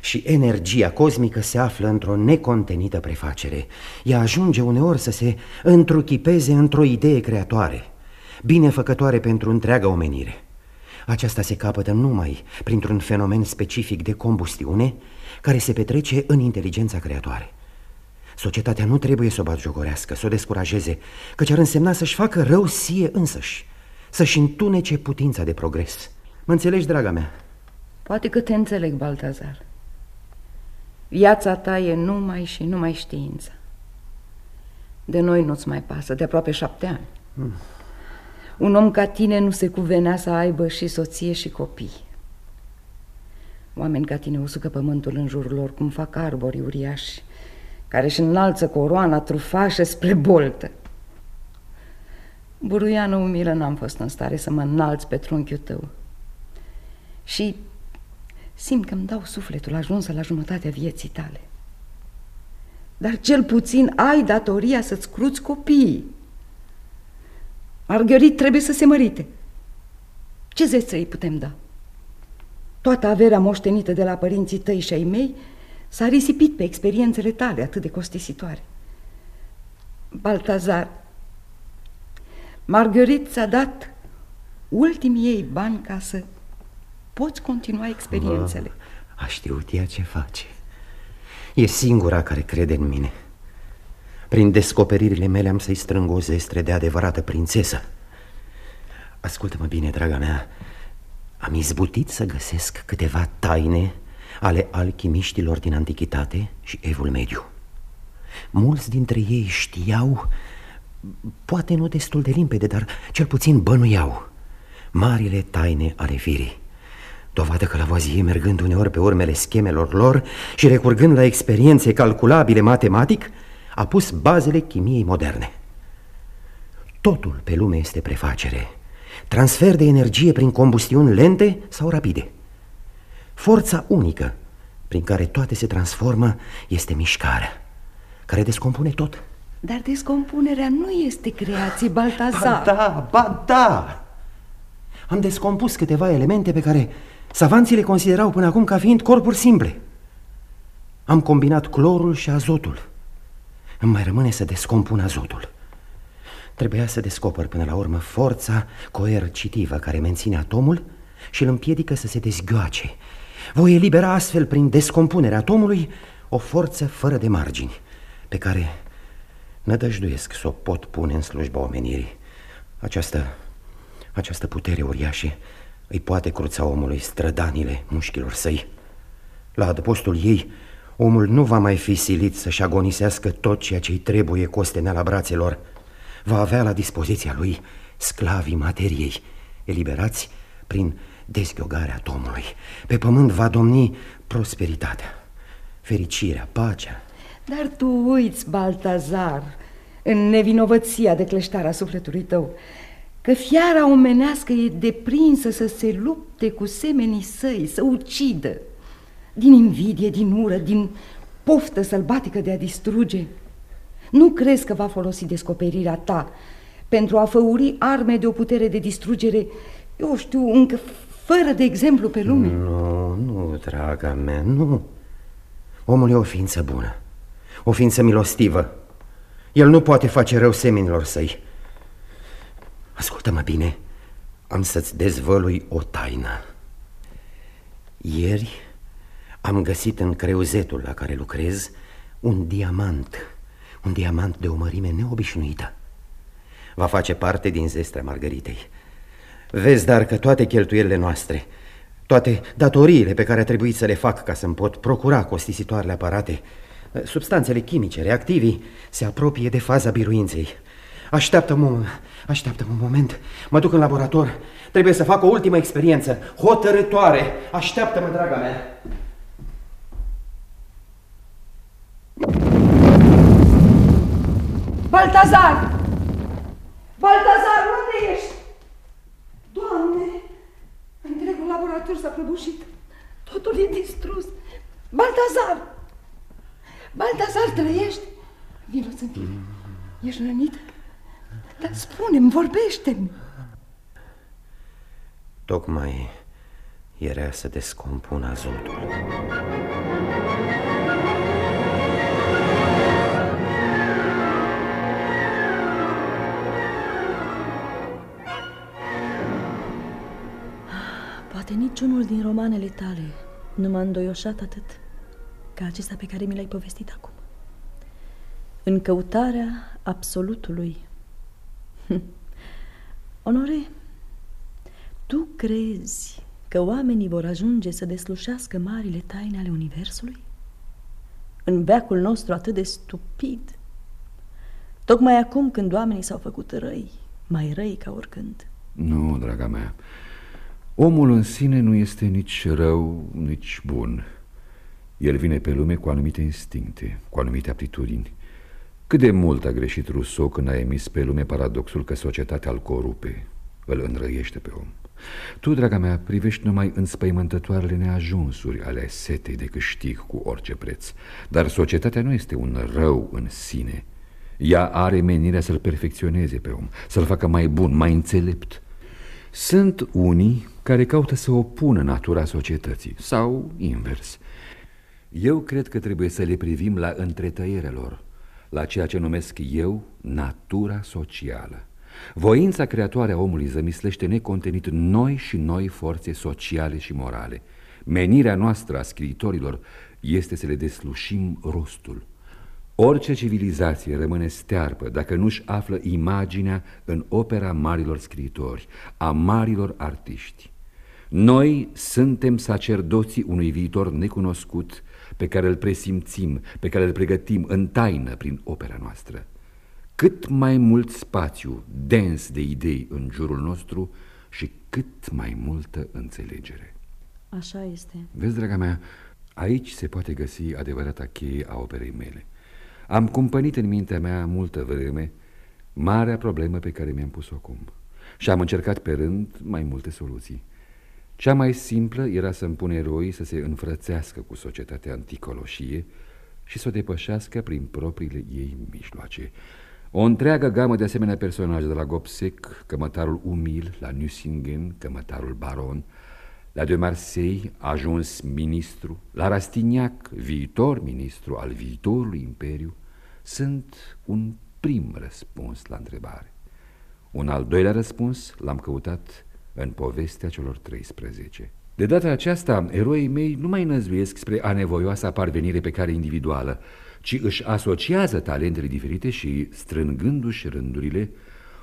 Și energia cosmică se află într-o necontenită prefacere. Ea ajunge uneori să se întruchipeze într-o idee creatoare, binefăcătoare pentru întreaga omenire. Aceasta se capătă numai printr-un fenomen specific de combustiune care se petrece în inteligența creatoare. Societatea nu trebuie să o batjocorească, să o descurajeze, căci ar însemna să-și facă rău sie însăși, să-și întunece putința de progres. Mă înțelegi, draga mea? Poate că te înțeleg, Baltazar. Viața ta e numai și numai știință. De noi nu-ți mai pasă, de aproape șapte ani. Hmm. Un om ca tine nu se cuvenea să aibă și soție și copii. Oameni ca tine usucă pământul în jurul lor, cum fac arbori uriași, care își înalță coroana trufașă spre boltă. Buruiană umilă n-am fost în stare să mă înalț pe trunchiul tău. Și simt că îmi dau sufletul ajunsă la jumătatea vieții tale. Dar cel puțin ai datoria să-ți cruți copiii. Margherit trebuie să se mărite. Ce zeță îi putem da? Toată averea moștenită de la părinții tăi și ai mei s-a risipit pe experiențele tale atât de costisitoare. Baltazar, Marguerite ți-a dat ultimii ei bani ca să poți continua experiențele. Oh, a știut ea ce face. E singura care crede în mine. Prin descoperirile mele am să-i strâng o zestre de adevărată prințesă. Ascultă-mă bine, draga mea, am izbutit să găsesc câteva taine ale alchimiștilor din antichitate și evul mediu. Mulți dintre ei știau poate nu destul de limpede, dar cel puțin bănuiau marile taine ale firii. Dovadă că Lavoisier, mergând uneori pe urmele schemelor lor și recurgând la experiențe calculabile matematic, a pus bazele chimiei moderne. Totul pe lume este prefacere, transfer de energie prin combustiuni lente sau rapide. Forța unică prin care toate se transformă este mișcarea, care descompune tot. Dar descompunerea nu este creație, Baltazar. Ba da, ba da! Am descompus câteva elemente pe care savanții le considerau până acum ca fiind corpuri simple. Am combinat clorul și azotul. Îmi mai rămâne să descompun azotul. Trebuia să descoper până la urmă forța coercitivă care menține atomul și îl împiedică să se dezgioace. Voi elibera astfel, prin descompunerea atomului, o forță fără de margini, pe care nădăjduiesc să o pot pune în slujba omenirii. Această, această putere uriașă îi poate cruța omului strădanile mușchilor săi. La adăpostul ei, omul nu va mai fi silit să-și agonisească tot ceea ce îi trebuie costenea brațelor. Va avea la dispoziția lui sclavii materiei, eliberați prin dezghiogarea atomului. Pe pământ va domni prosperitatea, fericirea, pacea. Dar tu uiți, Baltazar, în nevinovăția de cleștarea sufletului tău, că fiara omenească e deprinsă să se lupte cu semenii săi, să ucidă, din invidie, din ură, din poftă sălbatică de a distruge. Nu crezi că va folosi descoperirea ta pentru a făuri arme de o putere de distrugere, eu știu, încă fără de exemplu pe lume? Nu, nu, draga mea, nu. Omul e o ființă bună, o ființă milostivă. El nu poate face rău seminilor săi. Ascultă-mă bine, am să-ți dezvălui o taină. Ieri am găsit în creuzetul la care lucrez un diamant, un diamant de o mărime neobișnuită. Va face parte din zestrea margăritei. Vezi, dar, că toate cheltuielile noastre, toate datoriile pe care a trebuit să le fac ca să-mi pot procura costisitoarele aparate, substanțele chimice, reactivii, se apropie de faza biruinței. Așteaptă-mă, așteaptă-mă un moment. Mă duc în laborator. Trebuie să fac o ultimă experiență, hotărătoare. Așteaptă-mă, draga mea. Baltazar! Baltazar, unde ești? Doamne, întregul laborator s-a prăbușit. Totul e distrus. Baltazar! Baltazar, trăiești? Vino să tine. Ești rănit? Dar spune-mi, vorbește-mi. Tocmai era să descompun azotul. Poate niciunul din romanele tale nu m-a îndoioșat atât ca acesta pe care mi l-ai povestit acum. În căutarea absolutului. Onore, tu crezi că oamenii vor ajunge să deslușească marile taine ale Universului? În veacul nostru atât de stupid, tocmai acum când oamenii s-au făcut răi, mai răi ca oricând. Nu, draga mea, Omul în sine nu este nici rău, nici bun. El vine pe lume cu anumite instincte, cu anumite aptitudini. Cât de mult a greșit Rousseau când a emis pe lume paradoxul că societatea îl corupe, îl înrăiește pe om. Tu, draga mea, privești numai înspăimântătoarele neajunsuri ale setei de câștig cu orice preț. Dar societatea nu este un rău în sine. Ea are menirea să-l perfecționeze pe om, să-l facă mai bun, mai înțelept. Sunt unii care caută să opună natura societății sau invers. Eu cred că trebuie să le privim la întretăierea lor, la ceea ce numesc eu natura socială. Voința creatoare a omului zămislește necontenit noi și noi forțe sociale și morale. Menirea noastră a scriitorilor este să le deslușim rostul. Orice civilizație rămâne stearpă dacă nu-și află imaginea în opera marilor scriitori, a marilor artiști. Noi suntem sacerdoții unui viitor necunoscut pe care îl presimțim, pe care îl pregătim în taină prin opera noastră. cât mai mult spațiu dens de idei în jurul nostru și cât mai multă înțelegere. Așa este. Vezi, draga mea, aici se poate găsi adevărata cheie a operei mele. Am cumpănit în mintea mea multă vreme marea problemă pe care mi-am pus-o acum și am încercat pe rând mai multe soluții. Cea mai simplă era să-mi pun eroii să se înfrățească cu societatea anticoloșie și să o depășească prin propriile ei mijloace. O întreagă gamă de asemenea personaje, de la Gopsec, cămătarul umil, la Nusingen, cămătarul baron, la de Marseille, ajuns ministru, la Rastignac, viitor ministru al viitorului imperiu, sunt un prim răspuns la întrebare. Un al doilea răspuns l-am căutat în povestea celor 13. De data aceasta, eroii mei nu mai năzduiesc spre anevoioasa parvenire pe care individuală, ci își asociază talentele diferite și, strângându-și rândurile,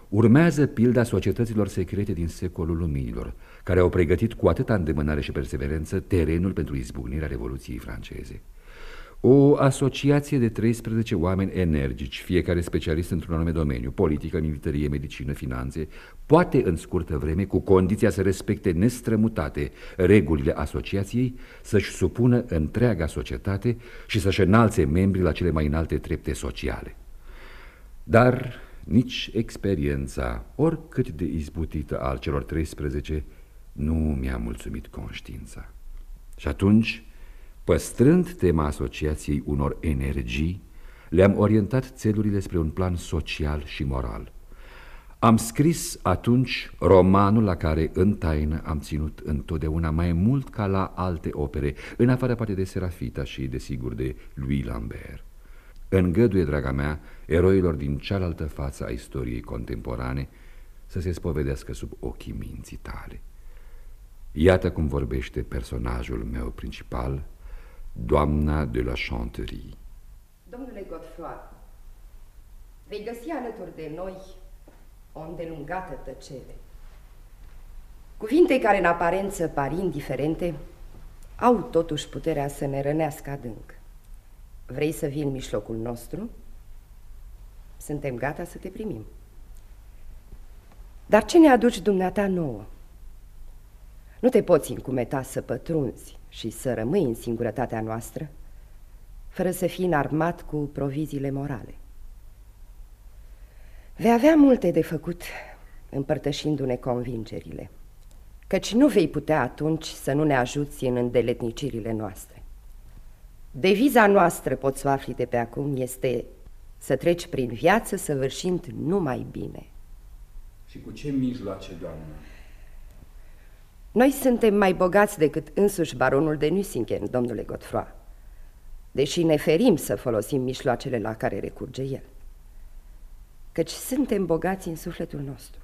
urmează pilda societăților secrete din secolul luminilor, care au pregătit cu atâta îndemânare și perseverență terenul pentru izbucnirea Revoluției franceze. O asociație de 13 oameni energici, fiecare specialist într-un anume domeniu, politică, militarie, medicină, finanțe, poate în scurtă vreme, cu condiția să respecte nestrămutate regulile asociației, să-și supună întreaga societate și să-și înalțe membrii la cele mai înalte trepte sociale. Dar nici experiența, oricât de izbutită al celor 13, nu mi-a mulțumit conștiința. Și atunci Păstrând tema asociației unor energii, le-am orientat țelurile spre un plan social și moral. Am scris atunci romanul la care în taină am ținut întotdeauna mai mult ca la alte opere, în afară poate de Serafita și, desigur, de lui Lambert. Îngăduie, draga mea, eroilor din cealaltă față a istoriei contemporane să se spovedească sub ochii minții tale. Iată cum vorbește personajul meu principal, doamna de la Chanterie. Domnule Godefroy, vei găsi alături de noi o îndelungată tăcere. Cuvinte care în aparență par indiferente, au totuși puterea să ne rănească adânc. Vrei să vii în mijlocul nostru? Suntem gata să te primim. Dar ce ne aduci dumneata nouă? Nu te poți încumeta să pătrunzi și să rămâi în singurătatea noastră, fără să fii înarmat cu proviziile morale. Vei avea multe de făcut împărtășindu-ne convingerile, căci nu vei putea atunci să nu ne ajuți în îndeletnicirile noastre. Deviza noastră, poți să afli de pe acum, este să treci prin viață săvârșind numai bine. Și cu ce mijloace, doamnă? Noi suntem mai bogați decât însuși baronul de Nusingen, domnule Godefroy, deși ne ferim să folosim mișloacele la care recurge el. Căci suntem bogați în sufletul nostru.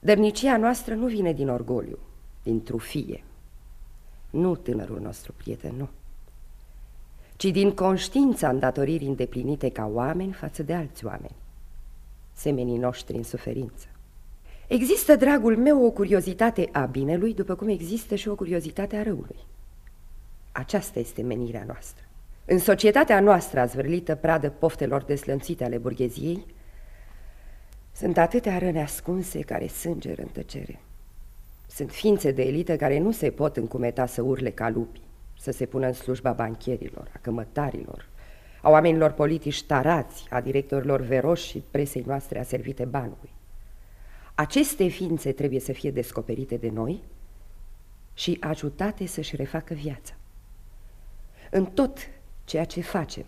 Dărnicia noastră nu vine din orgoliu, din trufie. Nu tânărul nostru prieten, nu. Ci din conștiința îndatoririi îndeplinite ca oameni față de alți oameni, semenii noștri în suferință. Există, dragul meu, o curiozitate a binelui, după cum există și o curiozitate a răului. Aceasta este menirea noastră. În societatea noastră azvârlită pradă poftelor deslănțite ale burgheziei, sunt atâtea răni ascunse care sângeră în tăcere. Sunt ființe de elită care nu se pot încumeta să urle ca lupi, să se pună în slujba bancherilor, a cămătarilor, a oamenilor politici tarați, a directorilor veroși și presei noastre a servite banului. Aceste ființe trebuie să fie descoperite de noi și ajutate să-și refacă viața. În tot ceea ce facem,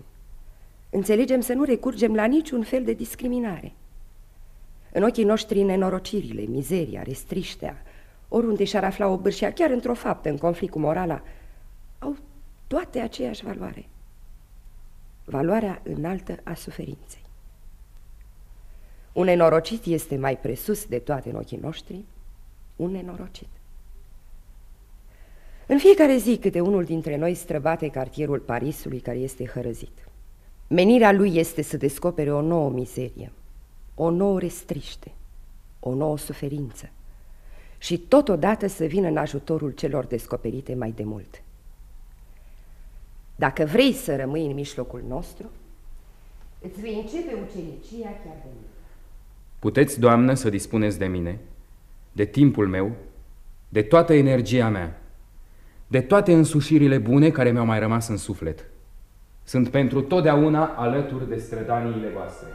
înțelegem să nu recurgem la niciun fel de discriminare. În ochii noștri nenorocirile, mizeria, restriștea, oriunde și-ar afla o bârșia, chiar într-o faptă, în conflict cu morala, au toate aceeași valoare. Valoarea înaltă a suferinței. Un nenorocit este mai presus de toate în ochii noștri, un nenorocit. În fiecare zi câte unul dintre noi străbate cartierul Parisului care este hărăzit. Menirea lui este să descopere o nouă mizerie, o nouă restriște, o nouă suferință și totodată să vină în ajutorul celor descoperite mai de mult. Dacă vrei să rămâi în mijlocul nostru, Îți vei începe ucenicia chiar de mine. Puteți, Doamnă, să dispuneți de mine, de timpul meu, de toată energia mea, de toate însușirile bune care mi-au mai rămas în suflet. Sunt pentru totdeauna alături de strădaniile voastre.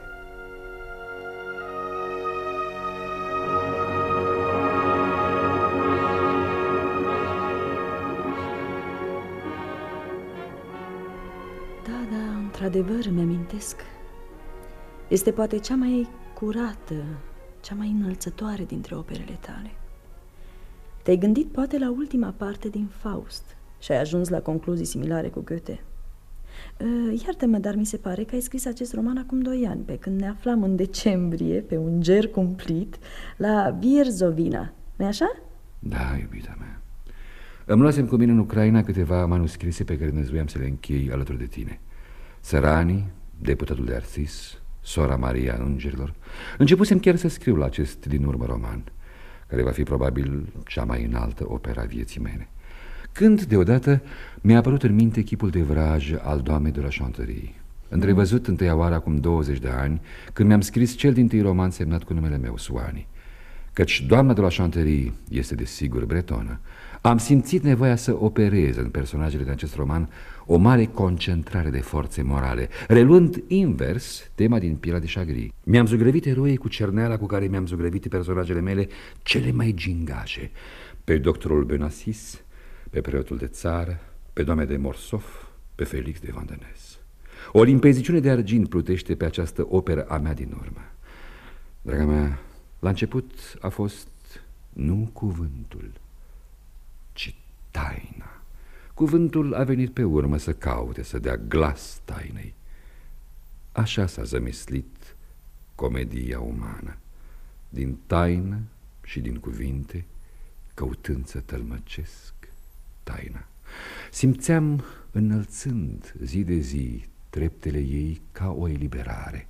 Da, da, într-adevăr îmi amintesc. Este poate cea mai curată, cea mai înălțătoare dintre operele tale. Te-ai gândit poate la ultima parte din Faust și ai ajuns la concluzii similare cu Goethe. Uh, Iartă-mă, dar mi se pare că ai scris acest roman acum doi ani, pe când ne aflam în decembrie, pe un ger cumplit, la Bierzovina. nu așa? Da, iubita mea. Îmi luasem cu mine în Ucraina câteva manuscrise pe care năzuiam să le închei alături de tine. Săranii, deputatul de Arsis, sora Maria Îngerilor. Începusem chiar să scriu la acest din urmă roman, care va fi probabil cea mai înaltă opera vieții mele. Când, deodată, mi-a apărut în minte chipul de vraj al doamnei de la Chanterie. Întrevăzut întâia oară acum 20 de ani, când mi-am scris cel din tâi roman semnat cu numele meu, Suani. Căci doamna de la Chanterie este desigur bretonă. Am simțit nevoia să operez în personajele din acest roman o mare concentrare de forțe morale, reluând invers tema din Pira de Chagri. Mi-am zugrăvit eroii cu cerneala cu care mi-am zugrăvit personajele mele cele mai gingașe, pe doctorul Benassis, pe preotul de țară, pe doamne de Morsov, pe Felix de Vandenes. O limpeziciune de argint plutește pe această operă a mea din urmă. Draga mea, la început a fost nu cuvântul, ci taina. Cuvântul a venit pe urmă să caute, să dea glas tainei. Așa s-a zămislit comedia umană, din taină și din cuvinte, căutând să tălmăcesc taina. Simțeam înălțând zi de zi treptele ei ca o eliberare.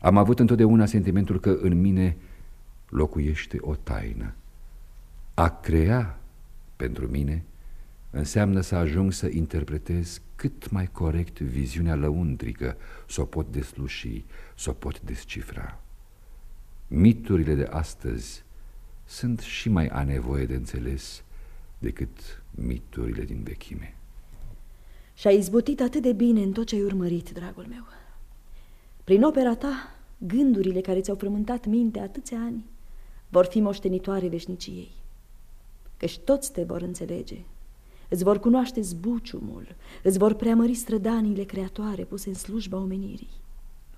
Am avut întotdeauna sentimentul că în mine locuiește o taină. A crea, pentru mine, înseamnă să ajung să interpretez cât mai corect viziunea lăuntrică, să o pot desluși, să o pot descifra. Miturile de astăzi sunt și mai a nevoie de înțeles decât miturile din vechime. Și ai izbutit atât de bine în tot ce ai urmărit, dragul meu. Prin opera ta, gândurile care ți-au frământat minte atâția ani vor fi moștenitoare veșniciei. Căci toți te vor înțelege, îți vor cunoaște zbuciumul, îți vor preamări strădaniile creatoare puse în slujba omenirii.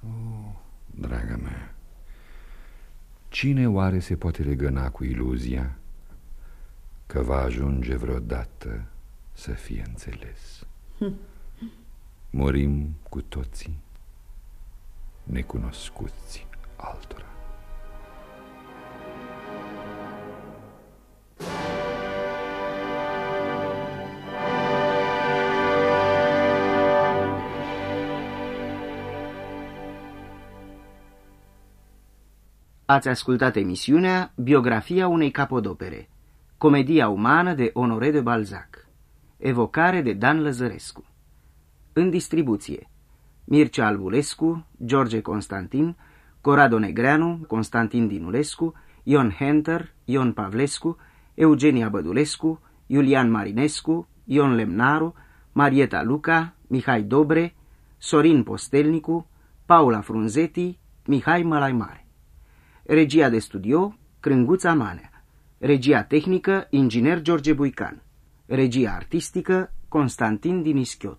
Oh, draga mea, cine oare se poate legăna cu iluzia că va ajunge vreodată să fie înțeles? Murim cu toții necunoscuți altora. Ați ascultat emisiunea Biografia unei capodopere, Comedia umană de Honoré de Balzac, evocare de Dan Lăzărescu. În distribuție Mircea Albulescu, George Constantin, Corado Negreanu, Constantin Dinulescu, Ion Henter, Ion Pavlescu, Eugenia Bădulescu, Iulian Marinescu, Ion Lemnaru, Marieta Luca, Mihai Dobre, Sorin Postelnicu, Paula Frunzeti, Mihai Mălaimare. Regia de studio, Crânguța Manea. Regia tehnică, inginer George Buican. Regia artistică, Constantin Dinischiotu.